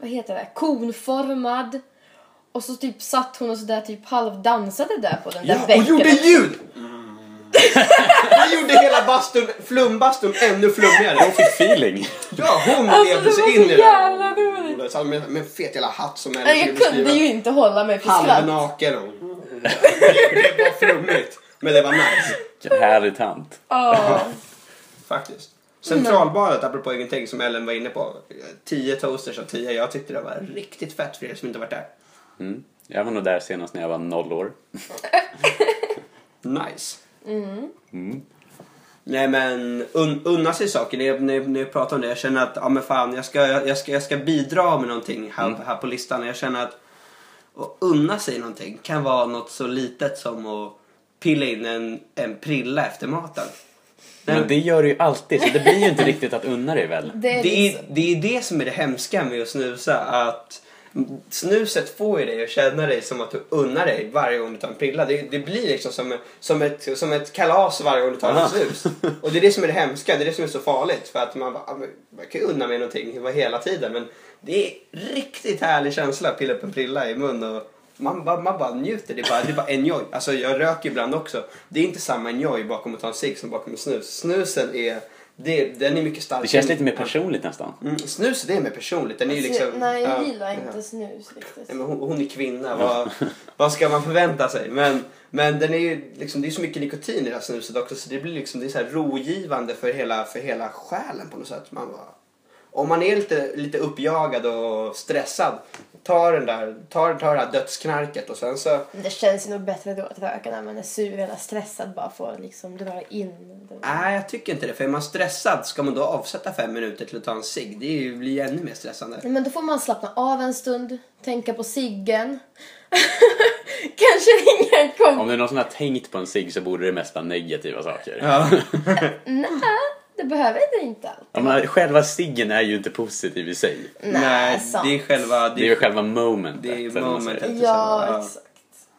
Vad heter det? Konformad. Och så typ satt hon och sådär typ halvdansade där på den där Ja, och gjorde ljud! Det gjorde hela bastun, flumbastun ännu flummigare. Hon fick feeling. Ja, hon Alltså, levde det sig in i jävla det. roligt. Hon satt Med, med en fet jävla hatt som Ellen Jag kunde ju inte hålla mig för skratt. Halvnaken. och- Det var flummigt. Men det var nice. Vilken härlig tant. Ja. Faktiskt. Centralbadet, apropå ingenting som Ellen var inne på. 10 toasters av 10. Jag tyckte det var riktigt fett för er som inte varit där. Mm. Jag var nog där senast när jag var noll år. Nice. Mm. Nej men un, unna sig saker. När jag, när, jag, när jag pratar om det. Jag känner att ja, men fan, jag, ska, jag, ska, jag ska bidra med någonting här, Mm. här på listan. Jag känner att att unna sig någonting kan vara något så litet som att pilla in en, en prilla efter maten. Men det gör du ju alltid så det blir ju inte riktigt att unna dig väl? Det är Det är, liksom... det är det som är det hemska med att snusa. Att Snuset får ju dig att känna dig som att du unnar dig varje gång du tar en prilla. Det, det blir liksom som, som, ett, som ett kalas varje gång du tar en snus. Och det är det som är det hemska, det är det som är så farligt. För att man bara, "Ah, jag kan ju unna mig någonting hela tiden. Men det är riktigt härlig känsla att pilla upp en prilla i mun och man bara, man bara njuter. Det är bara, det är bara enjoy. Alltså jag röker ibland också. Det är inte samma enjoy bakom att ta en cigg som bakom en snus. Snusen är, det, den är mycket starkare. Det känns lite mer personligt nästan. Mm, snus det är mer personligt. Den är ju Alltså, liksom, nej, jag ja, gillar ja. inte snus riktigt. Nej, men hon, hon är kvinna, vad, vad ska man förvänta sig? Men, men den är ju liksom, det är så mycket nikotin i det här snuset också så det blir liksom, det är så här rogivande för hela, för hela själen på något sätt. Man bara, om man är lite, lite uppjagad och stressad, ta, den där, ta, ta det här dödsknarket och sen så Det känns ju nog bättre då att röka när man är sur eller stressad bara för att liksom dra in. Nej, jag tycker inte det. För är man stressad, ska man då avsätta fem minuter till att ta en cigg? Det blir ju ännu mer stressande. Men då får man slappna av en stund, tänka på ciggen. Kanske ringa en kompis. Om det är någon som har tänkt på en cigg så borde det mest vara negativa saker. Ja. Nej, det behöver det inte allt. Ja, men själva ciggen är ju inte positiv i sig. Nej, sant. det är själva... Det är ju själva momentet. Det är momentet. Ja, Ja. exakt.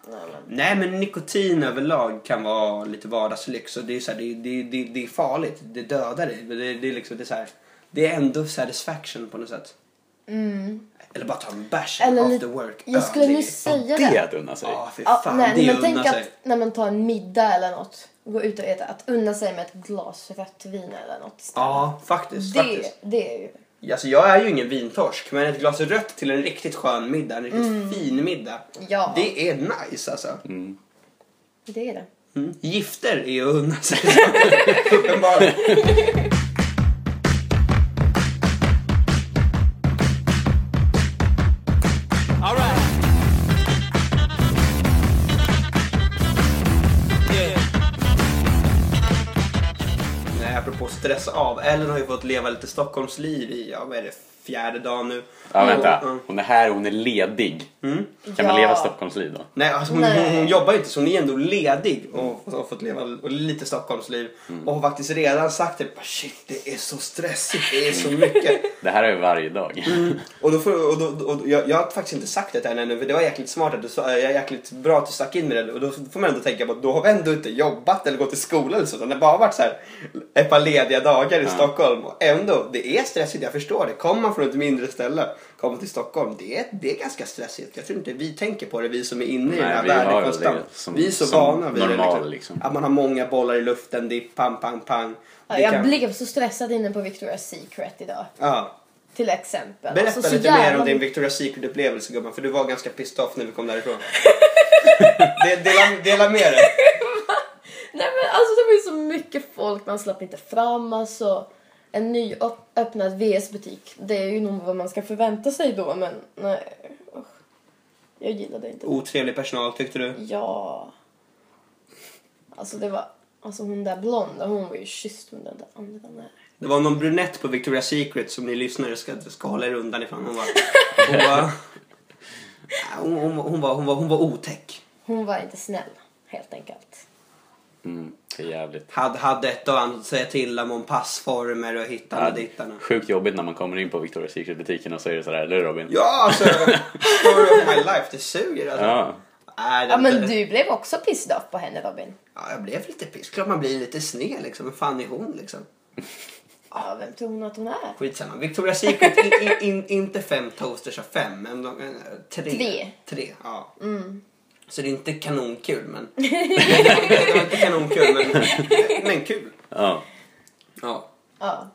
Nej, men. Nej men nikotin överlag kan vara lite vardagslyx och det är, så här, det, det, det, det är farligt, det dödar dig. Men Det, det, är liksom, det, är så här, det är ändå satisfaction på något sätt. Eller bara ta en bärs Mm. Eller after lite- work. jag skulle är- nyss säga Det är det. att unna sig. Ja, fy Ja, fan. nej, det är men att tänk unna att sig. när man tar en middag eller något, går ut och äter, att unna sig med ett glas rött vin eller något istället. Ja, faktiskt. det, faktiskt. det är ju... Alltså, jag är ju ingen vintorsk, men ett glas rött till en riktigt skön middag, en riktigt fin middag. Mm. Ja. Det är nice alltså. Det är det. Mm. Gifter är att unna sig. Uppenbarligen. Av. Ellen har ju fått leva lite Stockholmsliv i, ja vad är det, fjärde dagen nu. Ja, vänta. Mm. Hon är här, hon är ledig. Kan Ja. man leva Stockholmsliv då? Nej, alltså hon, Nej. Hon, hon jobbar ju inte så hon är ändå ledig och har fått leva och lite Stockholmsliv. Och har faktiskt redan sagt det, shit det är så stressigt, det är så mycket. Det här är ju varje dag. och då får, och då, och jag, jag har faktiskt inte sagt det till henne ännu för det var jäkligt smart att du sa, jag är jäkligt bra att du stack in med det och då får man ändå tänka på att då har vi ändå inte jobbat eller gått i skolan eller så utan det har bara varit så här ett par lediga dagar i Stockholm och ändå, det är stressigt, jag förstår det. Kommer man från ett mindre ställe, kommer till Stockholm, det är, det är ganska stressigt. Jag tror inte vi tänker på det, vi som är inne i Nej, den här världen konstant. det som- vi är så som vana vid normal, det. liksom. Att man har många bollar i luften, det är pang, pang, pang. Ja, jag kan- blev så stressad inne på Victoria's Secret idag. Ja. Till exempel. Berätta Alltså, så lite jävla mer om din Victoria's Secret-upplevelse gumman, för du var ganska pissed off när vi kom därifrån. De- dela, dela med dig. Nej men alltså det var ju så mycket folk, man slapp inte fram alltså. En nyöppnad VS-butik, det är ju nog vad man ska förvänta sig då men nej. usch. Jag gillade inte det. Otrevlig personal tyckte du? Ja. Alltså det var, alltså hon där blonda hon var ju kysst med den där andra. Nej. Det var någon brunett på Victoria's Secret som ni lyssnare ska, ska hålla er undan ifrån. Hon var... Hon var, hon, hon, hon, var, hon, var, hon var otäck. Hon var inte snäll helt enkelt. Mm, det är jävligt. Hade, hade ett och annat att säga till om, om passformer och hittarna och dittarna. Sjukt jobbigt när man kommer in på Victoria's Secret-butiken och så är det sådär, eller Robin? Ja, alltså. Story of my life. Det suger alltså. Ja. Nej, det Ja men inte- du blev också pissed off på henne Robin. Ja, jag blev lite piss. Klart man blir lite sned liksom. Vem fan är hon liksom? Ja, vem tror hon att hon är? Skitsamma. Victoria's Secret, in, in, in, inte fem toasters av fem, men de, tre. Tre. Tre, ja. Så det är inte kanonkul, men... det var inte kanonkul, men, men kul. ja. Ja. Ja.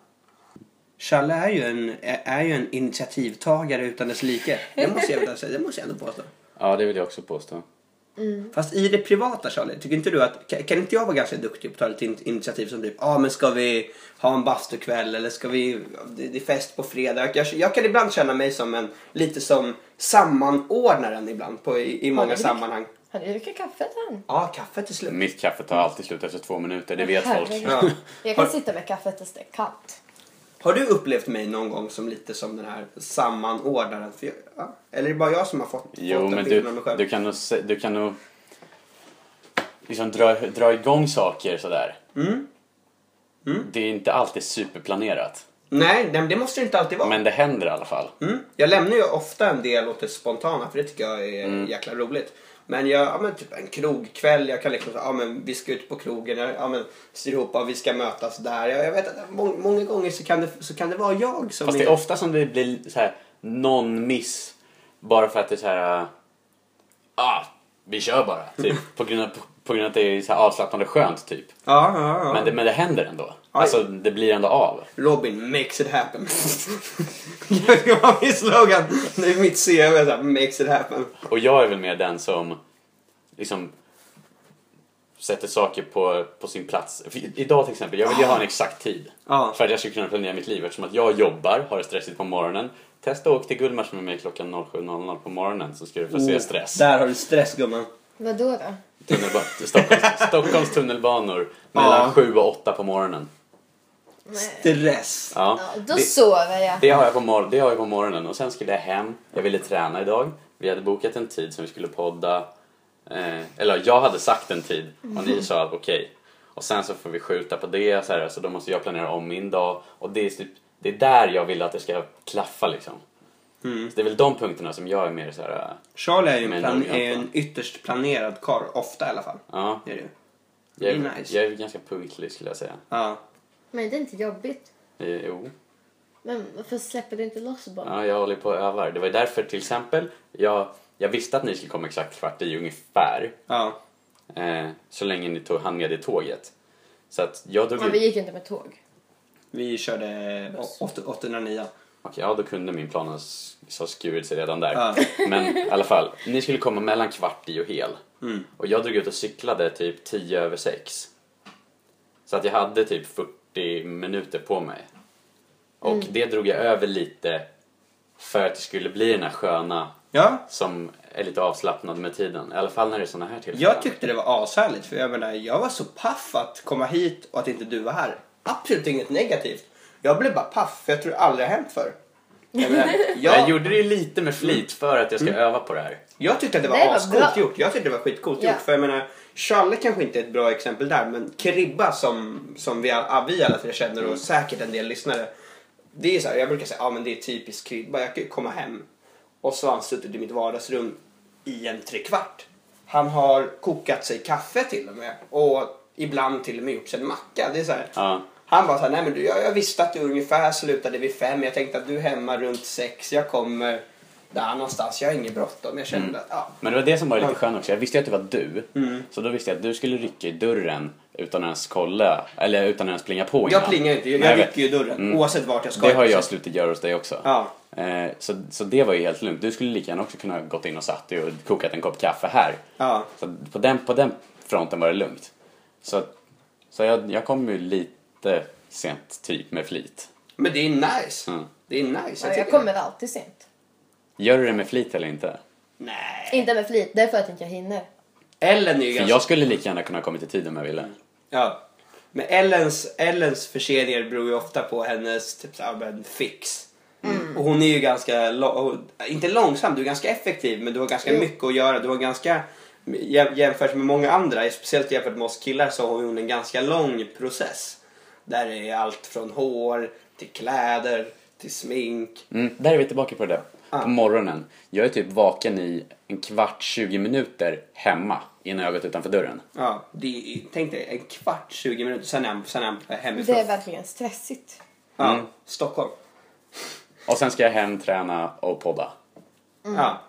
Challe är ju en, är ju en initiativtagare utan dess like. Det måste jag, säga, det måste jag ändå påstå. ja, det vill jag också påstå. Fast i det privata Charlie, tycker inte du att, kan, kan inte jag vara ganska duktig på att ta lite in, initiativ som typ, ja ah, men ska vi ha en bastukväll eller ska vi, det, det är fest på fredag. Jag, jag kan ibland känna mig som en, lite som sammanordnaren ibland på, i, i många du druckit- sammanhang. Har du druckit kaffe än? Ja, kaffet är slut. Mitt kaffe tar alltid slut efter två minuter, det vet folk. Ja. Jag kan sitta med kaffet tills det är kallt. Har du upplevt mig någon gång som lite som den här sammanordnaren? För jag, ja, eller är det bara jag som har fått, Jo, fått men du, mig själv? du kan nog, du kan nog liksom dra, dra igång saker sådär. Mm. Det är inte alltid superplanerat. Nej, nej, det måste det inte alltid vara. Men det händer i alla fall. Mm. Jag lämnar ju ofta en del åt det spontana för det tycker jag är Mm. jäkla roligt. Men jag, ja men typ en krogkväll, jag kan liksom säga, ja men vi ska ut på krogen, jag- ja men styr ihop, ja, vi ska mötas där. Jag, jag vet att må, många gånger så kan, det, så kan det vara jag som Fast det är ofta som det blir så här någon miss bara för att det är så här. äh, Ah, vi kör bara. Typ. på, grund av, på, grund av att det är så här avslappnande skönt typ. Ja, ja, ja. Men, det, men det händer ändå. Alltså det blir ändå av. Robin makes it happen. det ska vara min slogan. Det är mitt CV, så här, makes it happen. Och jag är väl mer den som liksom sätter saker på, på sin plats. För idag till exempel, jag vill ju ha en exakt tid. Ja. För att jag ska kunna planera mitt liv eftersom att jag jobbar, har det stressigt på morgonen. Testa att åka till Gullmars med mig klockan 07.00 på morgonen så ska du få se stress. Där har du stress gumman. Vadå då? Tunnelba- Stockholms, Stockholms tunnelbanor mellan Ja. 7 och 8 på morgonen. Stress. Ja. Ja, då Det- sover jag. Det har, jag på mor- det har jag på morgonen och sen skulle jag hem. Jag ville träna idag. Vi hade bokat en tid som vi skulle podda. Eh, eller jag hade sagt en tid och ni sa att okej. Och sen så får vi skjuta på det så, här, så då måste jag planera om min dag. Och det är, typ, det är där jag vill att det ska klaffa liksom. Så det är väl de punkterna som jag är mer så här. Charlie är ju en, plan- är en ytterst planerad karl, ofta i alla fall. Ja, Det är det ju. jag är, Det är nice. jag är ganska punktlig skulle jag säga. Ja. Mm. Men det är inte jobbigt. Eh, jo. Men varför släpper du inte loss bara? Ja, jag håller på och övar. Det var ju därför till exempel jag, jag visste att ni skulle komma exakt kvart i ungefär. ja. Eh, så länge ni tog, hann med det tåget. Så att jag drog Men vi gick inte med tåg. Vi körde Buss. 809. Okej, ja då kunde min plan ha skurit sig redan där. Ja. Men i alla fall, ni skulle komma mellan kvart i och hel. Mm. Och jag drog ut och cyklade typ 10 över 6. Så att jag hade typ 40 minuter på mig. Och Mm. det drog jag över lite för att det skulle bli den här sköna Ja, som är lite avslappnad med tiden. I alla fall när det är såna här tillfällen. jag tyckte det var ashärligt för jag menar, jag var så paff att komma hit och att inte du var här. Absolut inget negativt. Jag blev bara paff för jag tror det aldrig har hänt förr. Jag, menar, Jag jag, gjorde det lite med flit för att jag ska öva på det här. jag tyckte att det var, Det var ascoolt gjort. Jag tyckte det var skitcoolt Ja. gjort. För jag menar, Challe kanske inte är ett bra exempel där men Keribba som, som vi, all, vi alla tre känner och säkert en del lyssnare. Det är så här, jag brukar säga, ja men det är typiskt Keribba. Jag kan ju komma hem och så har han suttit i mitt vardagsrum i en trekvart. Han har kokat sig kaffe till och med och ibland till och med gjort sig en macka. Det är så här, Ja. Han bara så här, nej men du, jag, jag visste att du ungefär slutade vid fem. Jag tänkte att du är hemma runt sex. Jag kommer där någonstans. Jag har inget bråttom. Jag kände att, ja. Men det var det som var lite skönt också. Jag visste ju att det var du. Mm. Så då visste jag att du skulle rycka i dörren utan ens kolla. Eller utan ens plinga på innan. Jag plingar inte. Jag, Nej, jag rycker ju dörren Mm. oavsett vart jag ska. Det har jag slutat göra hos dig också. Ja. Eh, så, så det var ju helt lugnt. Du skulle lika gärna också kunna gått in och satt dig och kokat en kopp kaffe här. Ja. Så på den, på den fronten var det lugnt. Så, så jag, jag kom ju lite sent, typ med flit. Men det är nice. Mm. Det är nice. Ja, tycker jag kommer alltid sent. Gör du det med flit eller inte? Nej. Inte med flit, det är för att jag inte hinner. Ellen är ju För ganska... jag skulle lika gärna kunna ha kommit i tid om jag ville. Ja. Men Ellens, Ellens förseningar beror ju ofta på hennes typ så här, men fix. Och hon är ju ganska, inte långsam, du är ganska effektiv men du har ganska Jo. mycket att göra. Du har ganska, jäm- jämfört med många andra, speciellt jämfört med oss killar så har hon en ganska lång process. Där det är allt från hår till kläder till smink. Mm, där är vi tillbaka på det där. Ah. På morgonen. Jag är typ vaken i en kvart, 20 minuter hemma innan jag gått utanför dörren. Ja, det är, tänk dig en kvart, 20 minuter, sen är sen är hemifrån. Det är verkligen stressigt. ja, Mm. Stockholm. Och sen ska jag hem, träna och podda. Ja.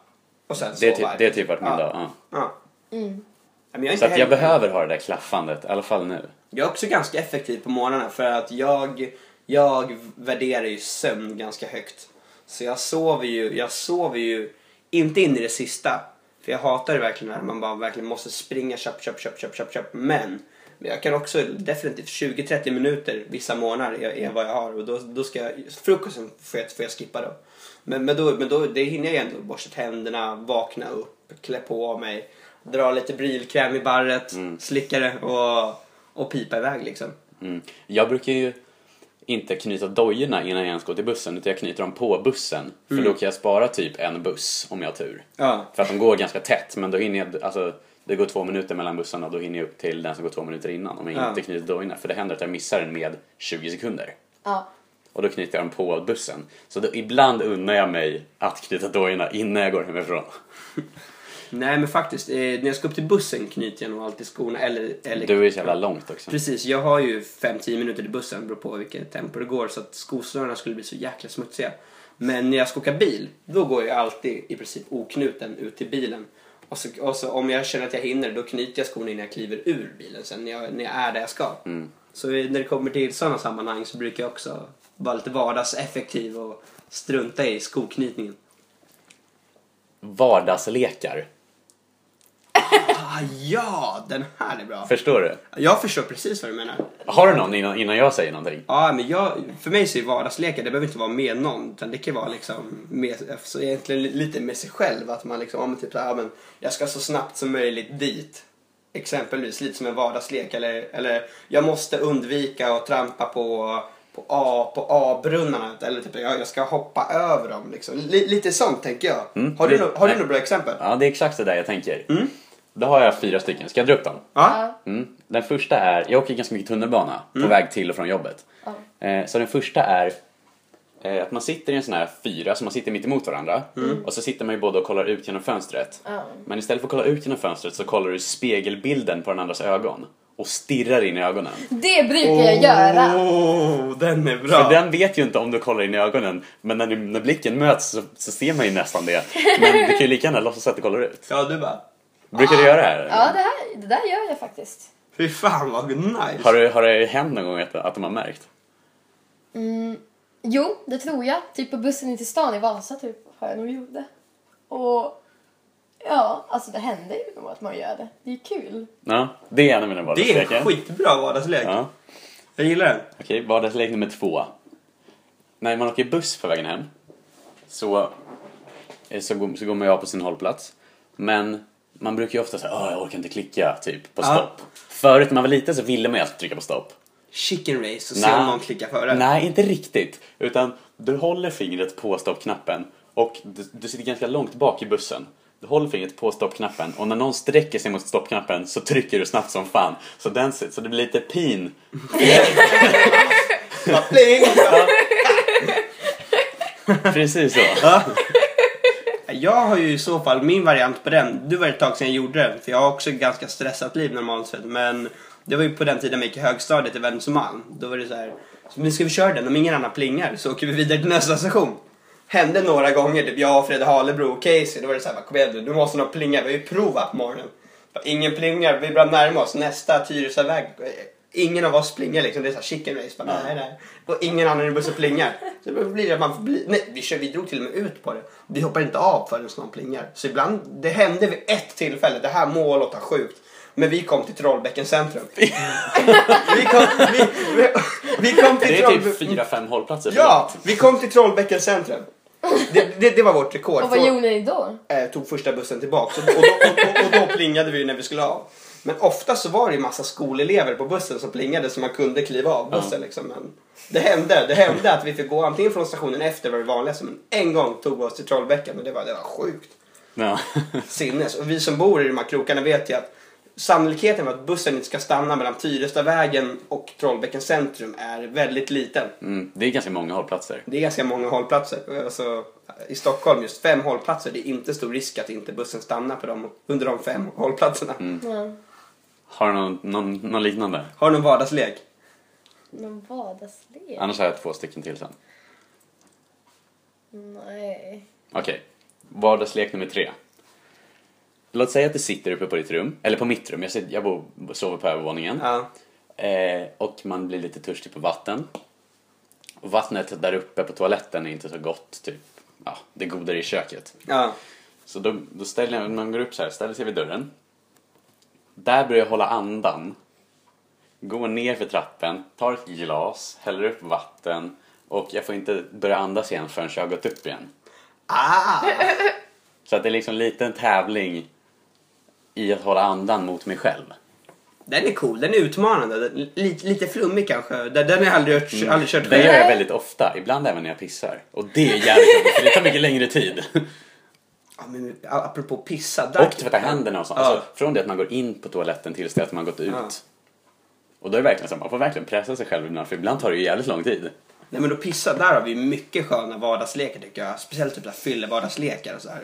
Och sen Det är, sova. typ, det är typ varit min Ja. dag. Ja. Ja. Mm. Ja, Men jag, är Så jag behöver ha det där klaffandet, i alla fall nu. Jag är också ganska effektiv på morgnarna för att jag, jag värderar ju sömn ganska högt. Så jag sover ju, jag sover ju inte in i det sista. För jag hatar det verkligen när man bara verkligen måste springa köp, köp, köp, köp, köp, köp. Men jag kan också definitivt 20-30 minuter vissa månader är, är vad jag har och då, då ska jag, frukosten får jag, får jag skippa då. Men, men, då, men då det hinner jag ändå borsta tänderna, vakna upp, klä på mig, dra lite brylkräm i barret, slicka det och, och pipa iväg liksom. Mm. Jag brukar ju inte knyta dojorna innan jag ens går till bussen utan jag knyter dem på bussen. För då kan jag spara typ en buss om jag har tur. Ja. För att de går ganska tätt men då hinner jag, alltså det går två minuter mellan bussarna och då hinner jag upp till den som går två minuter innan om jag Ja. inte knyter dojorna. För det händer att jag missar den med 20 sekunder. Ja. och då knyter jag dem på bussen. Så då, ibland unnar jag mig att knyta dojorna innan jag går hemifrån. Nej men faktiskt, eh, när jag ska upp till bussen knyter jag nog alltid skorna eller... eller Du är så jävla långt också. Precis, jag har ju 5-10 minuter till bussen beror på vilket tempo det går så att skosnörena skulle bli så jäkla smutsiga. Men när jag ska åka bil, då går jag alltid i princip oknuten ut till bilen. Och så, och så om jag känner att jag hinner, då knyter jag skorna innan jag kliver ur bilen sen när jag, när jag är där jag ska. Så när det kommer till sådana sammanhang så brukar jag också vara lite vardagseffektiv och strunta i skoknytningen. Vardagslekar. Ah, ja, den här är bra. Förstår du? Jag förstår precis vad du menar. Har du någon innan, innan jag säger någonting? Ja, men jag, för mig så är vardagslekar, det behöver inte vara med någon. Utan det kan vara liksom med, så egentligen li- lite med sig själv. Att man liksom, ja, men typ så här, ja, men jag ska så snabbt som möjligt dit. Exempelvis lite som en vardagslek. Eller, eller jag måste undvika att trampa på, på A, på A-brunnarna. Eller typ jag, jag ska hoppa över dem. Liksom. Li, lite sånt tänker jag. Mm. Har du, Det- no, har du några bra exempel? Ja, det är exakt så där jag tänker. Då har jag fyra stycken. Ska jag dra upp dem? Ja. Mm. Den första är, jag åker ganska mycket tunnelbana på väg till och från jobbet. Eh, så den första är eh, att man sitter i en sån här fyra, så man sitter mitt emot varandra. Och så sitter man ju båda och kollar ut genom fönstret. Ja. Men istället för att kolla ut genom fönstret så kollar du spegelbilden på den andras ögon. Och stirrar in i ögonen. Det brukar jag göra. Åh, den är bra. För den vet ju inte om du kollar in i ögonen. Men när, du, när blicken möts så, så ser man ju nästan det. Men du kan ju lika gärna låtsas att du kollar ut. Ja, du bara. Brukar du göra det här? Ja, det, här, det där gör jag faktiskt. Fy fan vad nice. Har, det, har det hänt någon gång att, att de har märkt? Jo, det tror jag. Typ på bussen in till stan i Vasa typ har jag nog gjort det. Och ja, alltså det händer ju nog att man gör det. Det är kul. Ja, det är en av mina Det är vardagslekar. en skitbra vardagslek. Ja. Jag gillar den. Okej, vardagslek nummer två. När man åker buss på vägen hem så, eh, så, går, så går man ju av på sin hållplats. Men man brukar ju ofta säga att jag orkar inte klicka typ på Ja. stopp. Förut när man var liten så ville man ju alltid trycka på stopp. Chicken race och se om någon klickar före. Nej, inte riktigt. Utan du håller fingret på stoppknappen och du, du sitter ganska långt bak i bussen. Du håller fingret på stoppknappen och när någon sträcker sig mot stoppknappen så trycker du snabbt som fan. Så, den, så det blir lite pin. Precis så. Jag har ju i så fall min variant på den. Det var ett tag sedan jag gjorde den. För jag har också ett ganska stressat liv normalt sett. Men det var ju på den tiden jag gick i högstadiet i Vänersömalm. Då var det så här. Nu ska vi köra den. Om ingen annan plingar så åker vi vidare till nästa station. Hände några gånger. Typ jag, Fredde Halebro och Casey. Då var det så här. Kom igen nu. Nu måste någon plinga. Vi har ju provat på morgonen. Ingen plingar. Vi börjar närma oss. Nästa Tyresöväg. Ingen av oss plingar liksom. Det är så här chicken race. Bara, nej, nej. Och ingen annan i bussen plingar. Så då blir det att man får bli... Nej, vi, kör, vi drog till och med ut på det. Vi hoppar inte av förrän någon plingar. Så ibland, det hände vid ett tillfälle. Det här må låta sjukt. Men vi kom till Trollbäcken centrum. vi, kom, vi, vi, vi kom till Det är typ fyra, fem hållplatser. Ja, vi kom till Trollbäcken centrum. Det, det, det var vårt rekord. Och vad gjorde ni då? eh, tog första bussen tillbaka. Och, och, då, och, och, och då plingade vi när vi skulle av. Men ofta så var det ju massa skolelever på bussen som plingade så man kunde kliva av bussen. Liksom. Men det hände, det hände att vi fick gå antingen från stationen efter var det vanligaste men en gång tog vi oss till Trollbäcken och det var, det var sjukt Ja. sinnes. Och vi som bor i de här krokarna vet ju att sannolikheten för att bussen inte ska stanna mellan Tyrestavägen och Trollbäcken centrum är väldigt liten. Mm, det är ganska många hållplatser. Det är ganska många hållplatser. Alltså, I Stockholm just fem hållplatser. Det är inte stor risk att inte bussen stannar på dem, under de fem hållplatserna. Ja. Har du någon, någon, någon liknande? Har du någon vardagslek? Någon vardagslek? Annars har jag två stycken till sen. Nej. Okej, vardagslek nummer tre. Låt säga att du sitter uppe på ditt rum, eller på mitt rum, jag, sitter, jag bor, sover på övervåningen. Ja. Eh, och man blir lite törstig på vatten. Och vattnet där uppe på toaletten är inte så gott, typ. Ja, det är godare i köket. Ja. Så då, då ställer jag, man går upp så här, ställer sig vid dörren. Där börjar jag hålla andan. Går ner för trappen, tar ett glas, häller upp vatten och jag får inte börja andas igen förrän jag har gått upp igen. Ah! Så att det är liksom lite en tävling i att hålla andan mot mig själv. Den är cool, den är utmanande. Den- Lite, lite flummig kanske. Den, den har jag aldrig, hört, aldrig kört Det själv. gör jag väldigt ofta, ibland även när jag pissar. Och det är jävligt jobbigt för det tar mycket längre tid. Ja, men, apropå pissa. Där, Och tvätta händerna och sånt. Ja. Alltså, från det att man går in på toaletten tills det att man gått ut. Ja. Och då är det verkligen så att man får verkligen pressa sig själv ibland för ibland tar det ju jävligt lång tid. Nej men då pissa, där har vi mycket sköna vardagslekar tycker jag. Speciellt typ fyllevardagslegar och så här.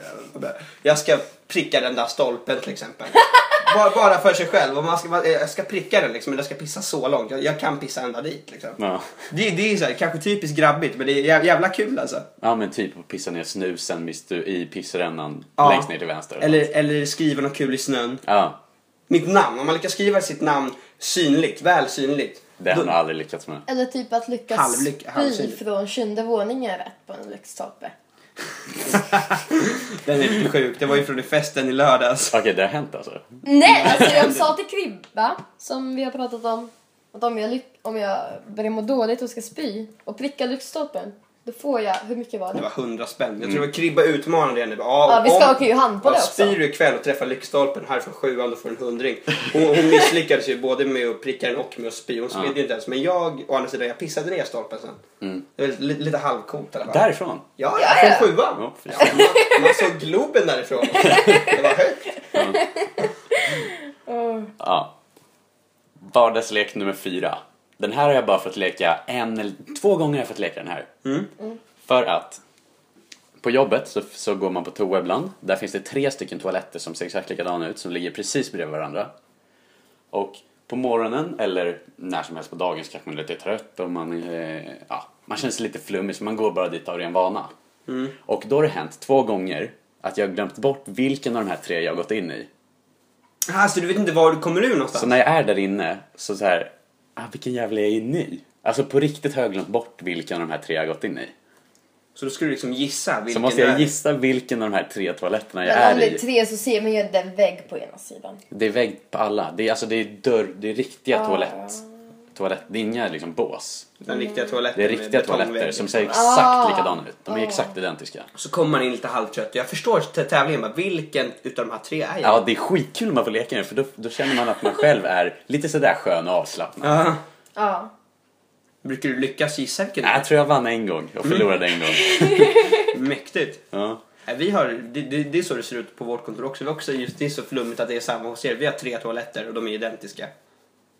Jag ska pricka den där stolpen till exempel. bara, bara för sig själv. Och man ska, jag ska pricka den liksom, men jag ska pissa så långt. Jag, jag kan pissa ända dit liksom. Ja. Det, det är så här, kanske typiskt grabbigt men det är jä- jävla kul alltså. ja, men typ att pissa ner snusen mitt i pissrännan Ja. längst ner till vänster. Eller, eller skriva något kul i snön. Ja, Mitt namn, om man lyckas skriva sitt namn synligt, väl synligt. det har jag aldrig lyckats med. Eller typ att lyckas Halvlyck- spy halvsynligt. från sjunde våningen rätt på en lyktstolpe. Den är lite sjuk. Det var ju från festen i lördags. Okej, det har hänt alltså? Nej, alltså jag sa till Kribba, som vi har pratat om, att om jag, lyck- om jag börjar må dåligt och ska spy och pricka lyktstolpen, då får jag, hur mycket var Det det? var 100 spänn. Jag tror att Kribba utmanade henne. Ja, Ja, vi om- skakar ju hand på det också. Spyr du ikväll och träffar lyktstolpen härifrån sjuan då får du en hundring. Hon, hon misslyckades ju både med att pricka den och med att spy. Hon spydde ju inte ens. Men jag, å andra sidan, jag pissade ner stolpen sen. Det var lite, lite halvcoolt i alla fall. Därifrån? Ja, Ja, ja, ja. från sjuan. Ja, fy Ja, man, man såg Globen därifrån. Det var högt. Ja. Vardagslek nummer fyra. Den här har jag bara fått leka en eller två gånger har jag fått leka den här. För att på jobbet så, så går man på toa ibland. Där finns det tre stycken toaletter som ser exakt likadana ut som ligger precis bredvid varandra. Och på morgonen eller när som helst på dagen så kanske man är lite trött och man, eh, ja, man känner sig lite flummig så man går bara dit av ren vana. Och då har det hänt två gånger att jag har glömt bort vilken av de här tre jag har gått in i. Alltså, du vet inte var du kommer ur någonstans? Så när jag är där inne så så här, ah, vilken jävla är jag inne i? Alltså på riktigt har jag glömt bort vilken av de här tre jag har gått in i. Så då ska du liksom gissa vilken Så måste jag är. gissa vilken av de här tre toaletterna jag Men om är det är i. tre så ser man ju att det är en vägg på ena sidan. Det är vägg på alla. Det är, alltså, det är dörr, det är riktiga Ah. toalett. Toalett. Det är inga liksom bås. Den riktiga toaletten Det är med riktiga betongvägg. toaletter som ser Ah. exakt likadana ut. De är exakt identiska. Så kommer man in lite halvtrött. Jag förstår t- tävlingen, bara, vilken utav de här tre är jag? Ja, det är skitkul när man får leka den för då, då känner man att man själv är lite sådär skön och avslappnad. Ja. Ja. Brukar du lyckas gissa vilken det Jag tror jag vann en gång och förlorade en gång. är? Mäktigt. Ja. Nej, Vi har, det, det, det är så det ser ut på vårt kontor också. Vi har också just, det är så flummigt att det är samma hos er. Vi har tre toaletter och de är identiska.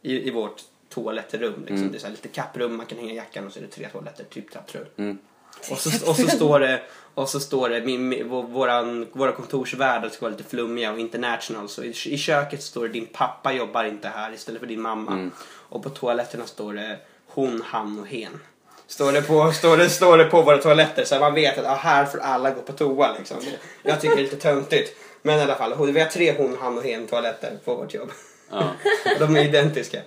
I, i vårt toalettrum. Liksom. Det är så här lite kapprum, man kan hänga jackan och så är det tre toaletter, typ trapptrull. Och, så, och så står det, och så står det min, min, vår- våran, våra kontorsvärdar ska vara lite flummiga och international. Så i, i köket står det din pappa jobbar inte här istället för din mamma. Och på toaletterna står det hon, han och hen. Står det på, står det, står det på våra toaletter så man vet att ah, här får alla gå på toa liksom. Jag tycker det är lite töntigt. Men i alla fall, vi har tre hon, han och hen toaletter på vårt jobb. Ja. De är identiska.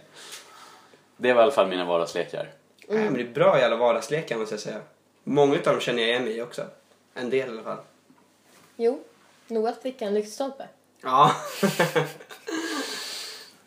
Det var i alla fall mina vardagslekar. Nej, men det är bra jävla vardagslekar måste jag säga. Många av dem känner jag igen mig i också. En del i alla fall. Jo, nog att pricka en lyktstolpe. Ja.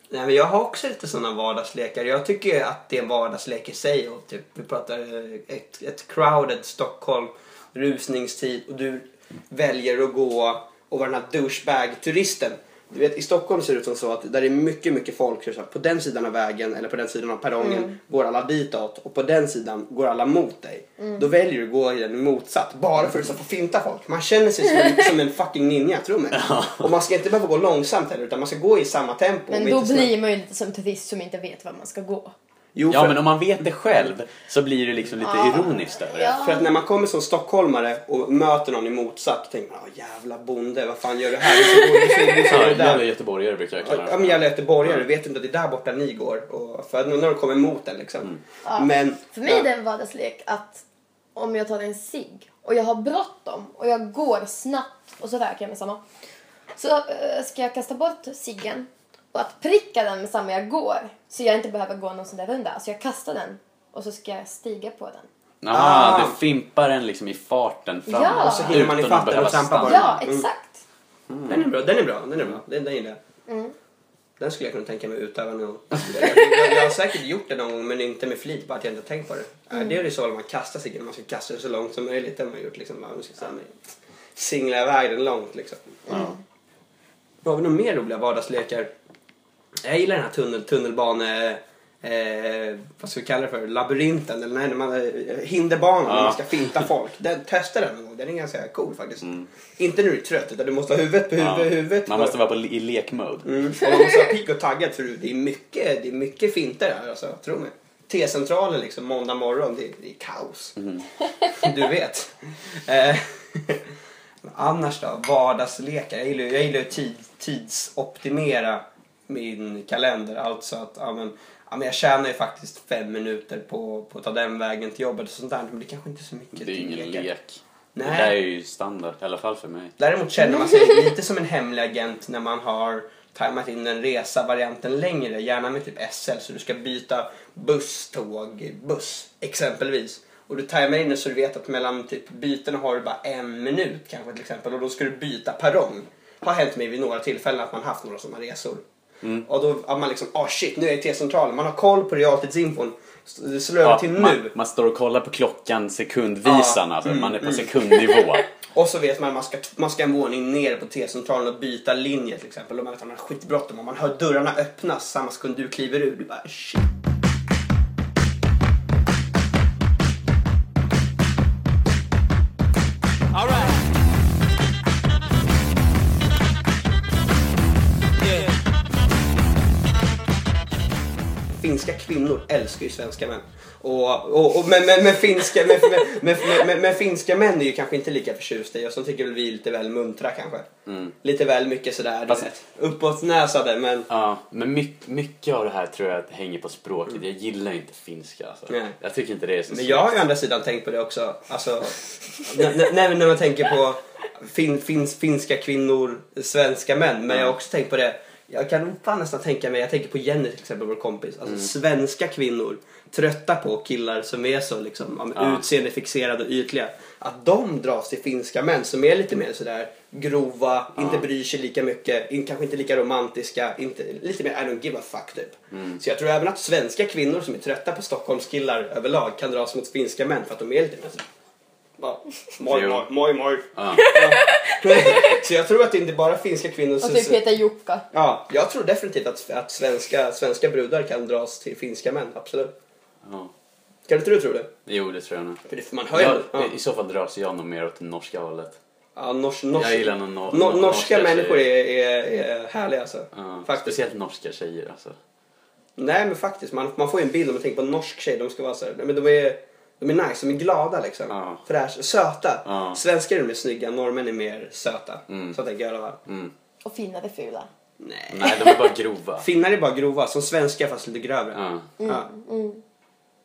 Nej, men jag har också lite sådana vardagslekar. Jag tycker att det är en vardagslek i sig. Och typ, vi pratar eh, ett, ett crowded Stockholm, rusningstid och du väljer att gå och vara den här douchebag-turisten. Du vet, i Stockholm ser det ut som så att där det är mycket, mycket folk, så att på den sidan av vägen eller på den sidan av perrongen går alla ditåt och på den sidan går alla mot dig. Då väljer du att gå i den motsatt, bara för att få finta folk. Man känner sig som en, som en fucking ninja, tro mig. Och man ska inte behöva gå långsamt heller, utan man ska gå i samma tempo. Men då blir man ju lite som turist som inte vet var man ska gå. Jo, Ja för, men om man vet det själv så blir det liksom lite ironiskt över det. Ja. för att när man kommer som stockholmare och möter någon i motsatt, tänker man "Åh, jävla bonde, vad fan gör du här? Ja, där." jävla göteborgare brukar jag kalla Ja, men det. jävla göteborgare, vet inte att det är där borta ni går. Och för att när de kommer emot en liksom. Ja. Men, För mig är det en vardagslek att om jag tar en cigg och jag har bråttom och jag går snabbt och så röker jag med samma. Så eh, ska jag kasta bort ciggen och att pricka den med samma jag går så jag inte behöver gå någon sån där runda. Så jag kastar den och så ska jag stiga på den. Ah, Ah. du fimpar den liksom i farten framåt. Ja. Och så hinner man den behöva och trampa stanna. på den. Ja, Mm. exakt. Den är bra, den är bra, den är bra. Den, den gillar jag. Mm. Den skulle jag kunna tänka mig utöva någon. Jag, jag, jag har säkert gjort det någon gång men inte med flit, bara att jag inte har tänkt på det. Mm. Det är ju så att man kastar sig, man ska kasta den så långt som möjligt. Det har man gjort liksom. Man ska så här, singla iväg den långt liksom. Har vi några mer roliga vardagslekar? Jag gillar den här tunnel, tunnelbane... Eh, vad ska vi kalla det för? Labyrinten? Eller nej, när man, eh, hinderbanan när Ja. man ska finta folk. Den, testa den någon gång. Den är ganska cool faktiskt. Inte när du är trött utan du måste ha huvudet på huvudet. Mm. Ja. huvudet Man måste vara på, i lekmode. Mm. Och man måste vara pigg och taggad för det är mycket, det är mycket finter här alltså, tro mig. T-centralen liksom måndag morgon, det, det är kaos. Du vet. Eh, Annars då? Vardagslekar. Jag gillar, jag gillar att tid, tidsoptimera min kalender. Alltså att ja, men, ja, men jag tjänar ju faktiskt fem minuter på, på att ta den vägen till jobbet och sånt där. Men det kanske inte är så mycket Det är ingen lekar. lek. Nej. Det där är ju standard, i alla fall för mig. Däremot känner man sig lite som en hemlig agent när man har tajmat in den resa-varianten längre. Gärna med typ SL så du ska byta buss, tåg, buss exempelvis. Och du tajmar in det så du vet att mellan typ bytena har du bara en minut kanske till exempel och då ska du byta perrong. Har hänt mig vid några tillfällen att man haft några sådana resor. Och då har man liksom, ah shit nu är jag i T-centralen. Man har koll på realtidsinfon. Det slår över till nu. man, man står och kollar på klockan sekundvisan, Ja, alltså. mm, man är på mm. sekundnivå. Och så vet man att man ska, man ska en våning ner på T-centralen och byta linje till exempel. Och man vet att man har skitbråttom och man hör dörrarna öppnas samma sekund du kliver ur. Du bara shit. Finska kvinnor älskar ju svenska män. Och, och, och, men, men, men, finska, men, men, men, men, finska män är ju kanske inte lika förtjusta i oss. De tycker väl vi är lite väl muntra kanske. Lite väl mycket sådär, Fast-. Uppåtnäsade men... Ja, men mycket, mycket av det här tror jag hänger på språket. Jag gillar inte finska. Alltså. Nej. Jag tycker inte det är så Men jag har ju å andra sidan tänkt på det också. Alltså, när, när, när man tänker på fin, fins, finska kvinnor, svenska män. Men jag har också tänkt på det. Jag kan nog fan nästan tänka mig, jag tänker på Jenny till exempel, vår kompis. Alltså svenska kvinnor, trötta på killar som är så liksom, ja, Ja. utseendefixerade och ytliga. Att de dras till finska män som är lite mer sådär grova, inte bryr sig lika mycket, in, kanske inte lika romantiska, inte, lite mer I don't give a fuck typ. Så jag tror även att svenska kvinnor som är trötta på Stockholmskillar överlag kan dras mot finska män för att de är lite mer sådär. Bara, Moj, moj, moj, moj. Ja. Så jag tror att det inte bara finska kvinnor Och som... typ heter Jukka. Ja, jag tror definitivt att, att svenska, svenska brudar kan dras till finska män, absolut. Ja. Kan inte du tro det? Jo, det tror jag nog. För det, man hör ju... Jag, Ja. I så fall dras jag nog mer åt det norska hållet. Ja, nors, nors, Jag gillar nog no, nor- norska norska människor är, är, är härliga alltså. Ja, Faktiskt. speciellt norska tjejer alltså. Nej men faktiskt, man, man får ju en bild om man tänker på en norsk tjej. De ska vara så här, men de är, de är nice, de är glada liksom. Ja. Fräscha, söta. Ja. Svenskar är mer snygga, norrmän är mer söta. Mm. Så tänker jag i alla fall. Mm. Och finare fula. Nej. Nej, de är bara grova. Finnar är bara grova, som svenskar fast lite grövre. Ja. Ja.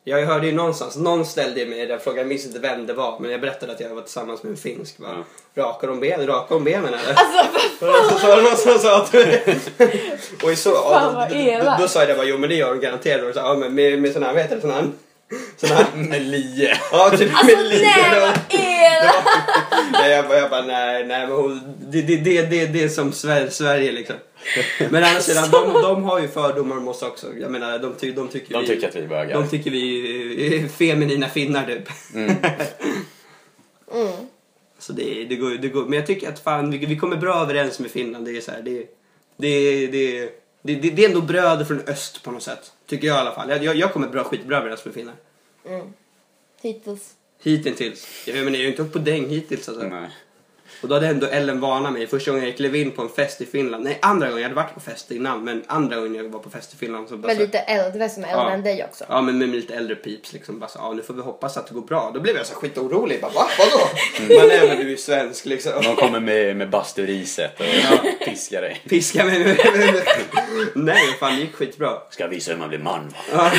Jag hörde ju någonstans, någon ställde mig den frågan, jag minns inte vem det var, men jag berättade att jag var tillsammans med en finsk. Bara, Rakar de benen? Rakar de benen eller? Alltså Så så var det någon som sa att... och i så, Fan, vad då, då, då sa jag det bara, jo men det gör de garanterat. Och så, ja, men med, med sån här, vad heter det, sån här... Sån här Med lie. ja, typ Alltså med lie. nej jag, bara, jag bara, nej, nej, men hon, det, det, det, det, det är som Sver- Sverige liksom. Men å andra sidan, de, de har ju fördomar om oss också. Jag menar, de, ty, de tycker De vi... tycker att vi är bögar. De tycker vi är feminina finnar typ. Mm. Så det, det, går, det går. Men jag tycker att fan, vi, vi kommer bra överens med Finland. Det är så här, det, det, det, det, det, det är ändå bröder från öst på något sätt. Tycker jag i alla fall. Jag, jag, jag kommer bra, skitbra överens med finnar. Hittills. Hittills. Jag menar, jag har ju inte åkt på däng hittills alltså. Nej. Och då hade ändå Ellen varnat mig. Första gången jag klev in på en fest i Finland. Nej, andra gången. Jag hade varit på fest innan. Men andra gången jag var på fest i Finland. Så bara Men lite äldre som är äldre Ja. än dig också. Ja, men med lite äldre pips liksom. Bara så, ja, nu får vi hoppas att det går bra. Då blev jag så skitorolig. Bara, va? Vadå? Men nej, men du är svensk liksom. De kommer med, med basturiset och piskar dig. Piska mig. nej, fan det gick skitbra. Ska visa hur man blir man? Ja.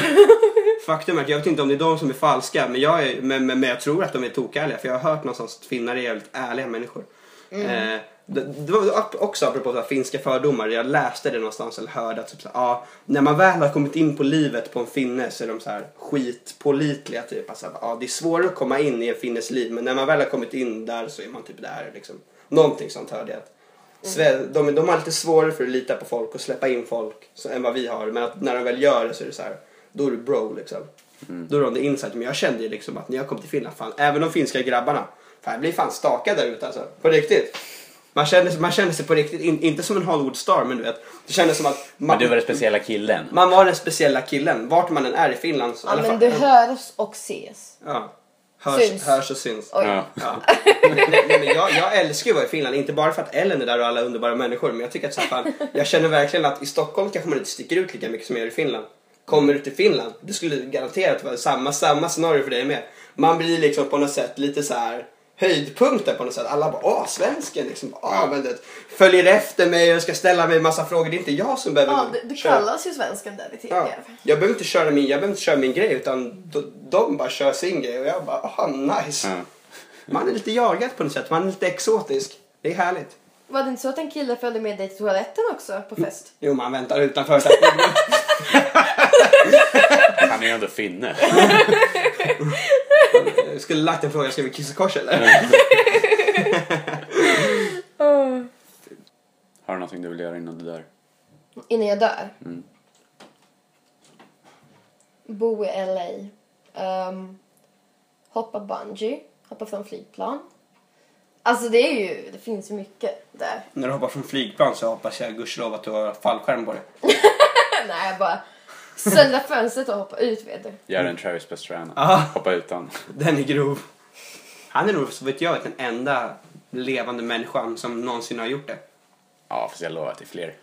Faktum är att jag vet inte om det är de som är falska. Men jag, är, men, men, men jag tror att de är tokärliga. För jag har hört någonstans att finnar är jävligt ärliga människor. Eh, det, det var också apropå så här, finska fördomar. Jag läste det någonstans eller hörde att typ, så här, ja, när man väl har kommit in på livet på en finne så är de så här skitpålitliga. Typ. Alltså, ja, det är svårare att komma in i en finnes liv men när man väl har kommit in där så är man typ där. Liksom. Någonting sånt hörde jag. Sve- de, de har lite svårare för att lita på folk och släppa in folk så, än vad vi har. Men att när de väl gör det så är det så här, då är du bro liksom. Då är de the inside. Men jag kände ju liksom att när jag kom till Finland, fan, även de finska grabbarna, fan jag blir fan stakad där ute alltså. På riktigt. Man kände, man kände sig på riktigt, in, inte som en Hollywood-star men du vet, det kändes som att man, Men du var den speciella killen. man var den speciella killen. Vart man än är i Finland. Så, Ja men du hörs och ses. Ja. Hörs, Syns. hörs och syns. Oj. Ja. Ja. Nej, nej, men jag, jag älskar ju att vara i Finland, inte bara för att Ellen är där och alla underbara människor. Men jag tycker att så här, fan, jag känner verkligen att i Stockholm kanske man inte sticker ut lika mycket som jag gör i Finland. kommer du till Finland, det skulle garanterat vara samma, samma scenario för dig med. Man blir liksom på något sätt lite så här höjdpunkter på något sätt. Alla bara åh svensken liksom. Åh, väldigt, följer efter mig och ska ställa mig en massa frågor. Det är inte jag som behöver Ja, det, det köra. kallas ju svenskan där i Ja. TGF. Jag behöver inte köra min, jag behöver inte köra min grej utan de, de bara kör sin grej och jag bara aha nice. Ja. Man är lite jagad på något sätt, man är lite exotisk. Det är härligt. Var det inte så att en kille följde med dig till toaletten också på fest? Jo man väntar utanför Han är ju ändå finne. jag skulle lagt en fråga, ska vi kissa kors eller? Har du någonting du vill göra innan du dör? Innan jag dör. Mm. Bo i LA. Ehm, hoppa bungee. Hoppa från flygplan. Alltså det är ju, det finns ju mycket där. När du hoppar från flygplan så hoppas jag gudskelov att du har fallskärm på dig. Nej, jag bara söndra fönstret och hoppa ut vet du. Gör en Travis Pastrana. Aha. Hoppa utan. Den är grov. Han är nog, så vet jag, den enda levande människan som någonsin har gjort det. Ja, fast jag lovar att det är fler.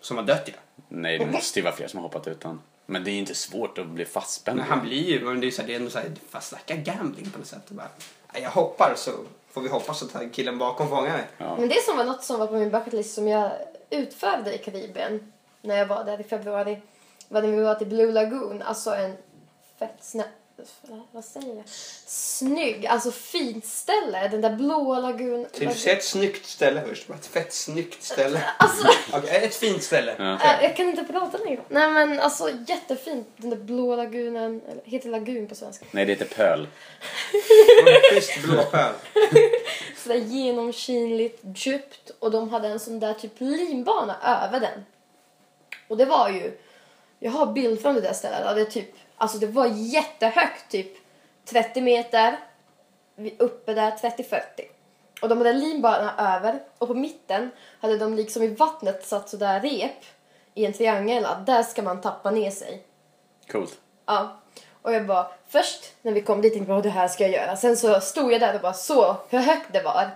Som har dött ja. Nej, det måste ju vara fler som har hoppat utan. Men det är ju inte svårt att bli fastspänd. Men han blir ju, men det är, så här, det är ändå såhär, fast snacka gambling på något sätt. Bara, "Nej, jag hoppar så får vi hoppas att killen bakom fångar mig. Ja. Men det som var något som var på min bucket list som jag utförde i Karibien när jag var där i februari var när vi var till Blue Lagoon, alltså en fett snö... Vad säger jag? Snygg, alltså fint ställe. Den där blåa lagun... Ska du säga ett snyggt ställe först? Ett fett snyggt ställe. Alltså, Okej, ett fint ställe. Ja. äh, jag kan inte prata längre. Nej men alltså jättefint. Den där blåa lagunen, eller heter lagun på svenska? Nej, det heter pöl. Schysst blå pöl. Sådär genomskinligt, djupt och de hade en sån där typ linbana över den. Och det var ju, jag har bild från det där stället, det typ, alltså det var jättehögt, typ 30 meter, uppe där 30-40. Och de hade linbana över och på mitten hade de liksom i vattnet satt sådär rep i en triangel att där ska man tappa ner sig. Coolt. Ja. Och jag bara, först när vi kom dit tänkte jag det här ska jag göra. Sen så stod jag där och bara så hur högt det var.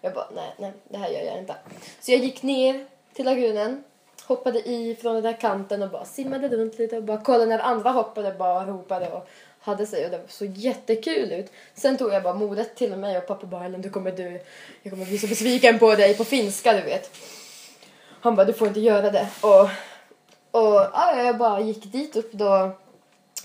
Jag bara, nej, nej, det här gör jag inte. Så jag gick ner till lagunen, hoppade i från den där kanten och bara simmade runt lite och bara kollade när andra hoppade bara ropade och hade sig och det såg jättekul ut. Sen tog jag bara modet till mig och pappa bara, Ellen du kommer du, Jag kommer bli så besviken på dig på finska du vet. Han bara, du får inte göra det. Och, och ja, jag bara gick dit upp då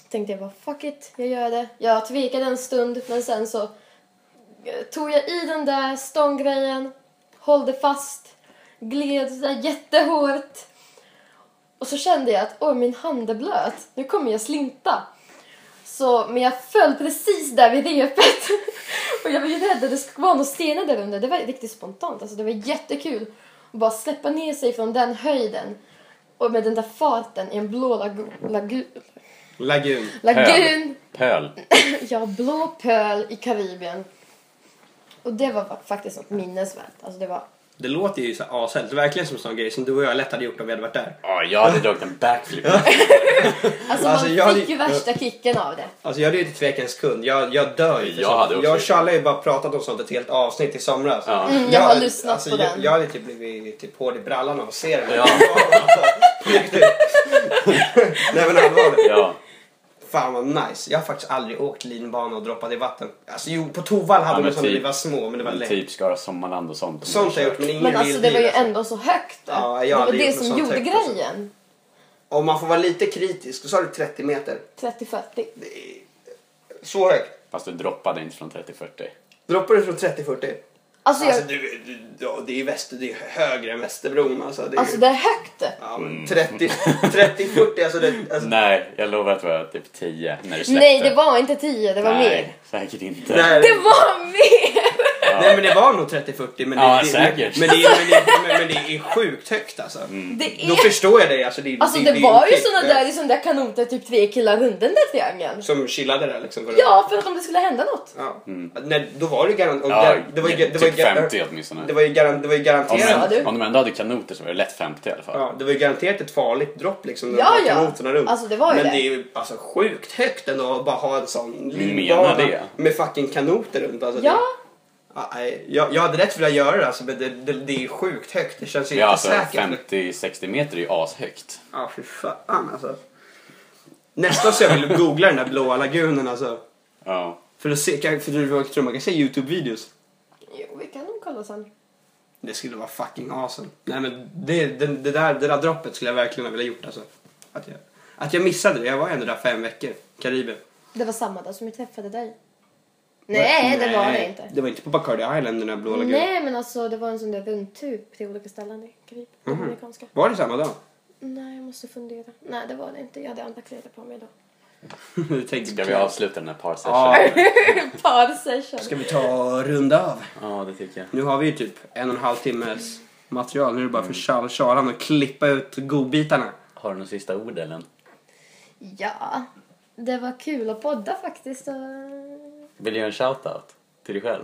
tänkte jag bara fuck it, jag gör det. Jag tvekade en stund men sen så eh, tog jag i den där stånggrejen, hållde fast, gled sådär jättehårt. Och så kände jag att oj min hand är blöt, nu kommer jag slinta. Så, men jag föll precis där vid repet. och jag var ju rädd att det skulle vara några stenar där under. Det var riktigt spontant, alltså det var jättekul. Att bara släppa ner sig från den höjden. Och med den där farten i en blå lagu, lagu, Lagun. lagun. Pöl. Ja, blå pöl i Karibien. Och det var fa- faktiskt något minnesvärt. Alltså det var... Det låter ju så är verkligen som en sån grej som du och jag lätt hade gjort om vi hade varit där. Ja, jag hade dragit en backflip. Alltså, Alltså, man jag fick ju värsta kicken av det. Alltså jag hade ju inte tvekat en sekund. Jag, jag dör ju för Jag sånt. hade också Jag och Charlie har ju bara pratat om sånt ett helt avsnitt i somras. Ja. Mm, jag har lyssnat alltså, på jag, den. Jag hade typ blivit typ hård i brallan av att se den. Ja. Alltså. Nej men allvarligt. Ja. Fan vad nice. Jag har faktiskt aldrig åkt linbana och droppat i vatten. Alltså jo, på Tovall hade Ja, man men såna när vi typ- var små men det var lätt. typ Skara Sommarland och sånt. Sånt har jag gjort men ingen Men alltså det var ju alltså. ändå så högt. Ja, jag det var det som gjorde högt, alltså. grejen. Om man får vara lite kritisk, då sa du 30 meter. 30-40. Det är så högt. Fast du droppade inte från 30-40. Droppar du från 30-40? Alltså, jag, Alltså du, du, ja, det är väster, det är högre än Västerbron alltså. Det är, alltså det är högt. ja, men 30, 30-40 alltså, det, alltså Nej, jag lovar att det var typ 10 när du släppte. Nej, det var inte 10, det var Nej, mer. säkert inte. nej, Det var mer! Nej men det var nog 30-40 men, Ja, det, det, säkert. men, det, är- men, det, men, men det är sjukt högt alltså. Det Då är... förstår jag dig alltså. Det, Alltså det, det var ju såna där, liksom där kanoter, typ tre killar runt den där triangeln. Som chillade där liksom. För Ja, för att om det skulle hända något. ja. Nej, då var det garanterat. Ja, det var ju, det var ju, typ 50 åtminstone. det var ju, garan, det var ju Om, garanterat. du. de, om de ändå hade kanoter så var det lätt 50 i alla fall. Ja, det var ju garanterat ett farligt dropp liksom. Ja, ja. kanoterna runt. Alltså, det var ju Men det. det är ju alltså sjukt högt ändå att bara ha en sån Menar linbana det? med fucking kanoter runt. Alltså, Ja, Det, ja, nej, jag, jag hade rätt velat göra det alltså, men det, det, det är sjukt högt. Det känns ju Ja, inte alltså säkert. 50-60 meter är ju ashögt. Ja, fy fan alltså. Nästan så jag vill googla den där blåa lagunen alltså. Ja. För att se, kan- för jag tror man kan se YouTube-videos. Jo, vi kan nog kolla sen. Det skulle vara fucking awesome. Nej men det, det, det, där, det där droppet skulle jag verkligen ha velat gjort alltså. Att jag, att jag missade det. Jag var ändå där fem veckor. Karibien. Det var samma dag som jag träffade dig. Nej, det var det inte. Det var inte på Bacardi Island den där blå lagunen. Nej, men alltså det var en sån där rundtur till olika ställen i Karibien. Mhm. Mm. Amerikanska. Var det samma dag? Nej, jag måste fundera. Nej, det var det inte. Jag hade andra kläder på mig då. Du tänkte Ska vi avsluta den här parsession? Ja, Par ska vi ta och runda av? Ja, det tycker jag. Nu har vi ju typ en och en halv timmes material. Nu är det bara för Charl- Charlan att klippa ut godbitarna. Har du några sista ord Ellen? Ja, det var kul att podda faktiskt. och- Vill du göra en shoutout till dig själv?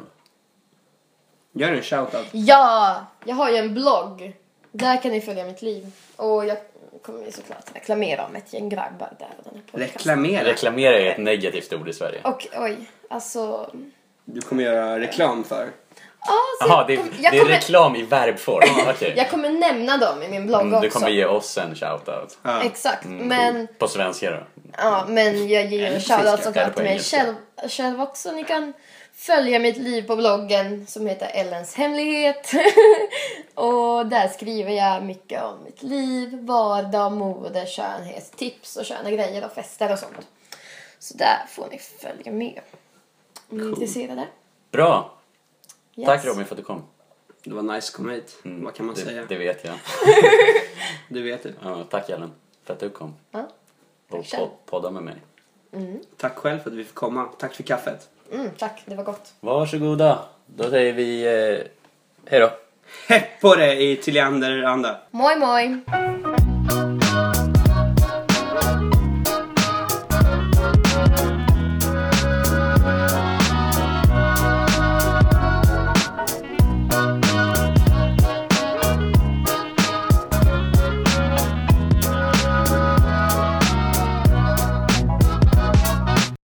Gör en shoutout. Ja, jag har ju en blogg. Där kan ni följa mitt liv. Och jag kommer ju såklart reklamera om ett gäng grabbar där. och Den här podcasten. Reklamera. Reklamera är ett negativt ord i Sverige. Och oj, alltså... Du kommer göra reklam för. Ja, så Jaha, jag, det, det jag, är kommer, reklam i verbform. Okej. jag kommer nämna dem i min blogg Mm, Du också. kommer ge oss en shoutout. Ja. Exakt, Mm, men, På svenska då. ja, men jag ger en shoutout såklart till mig själv, själv också. Ni kan följa mitt liv på bloggen som heter Ellens hemlighet. och där skriver jag mycket om mitt liv, vardag, mode, skönhetstips och sköna grejer och fester och sånt. Så där får ni följa med. Om ni är intresserade. Bra! Yes. Tack Robin för att du kom. Det var nice att komma hit. Vad kan man det, säga? Det vet jag. Du vet det. Ja, tack Ellen för att du kom Ja. och själv. pod- podda med mig. Tack själv för att vi fick komma. Tack för kaffet. Mm, tack, det var gott. Varsågoda. Då säger vi eh, hej då. Hepp på det i Tilliander-anda. Moi moi!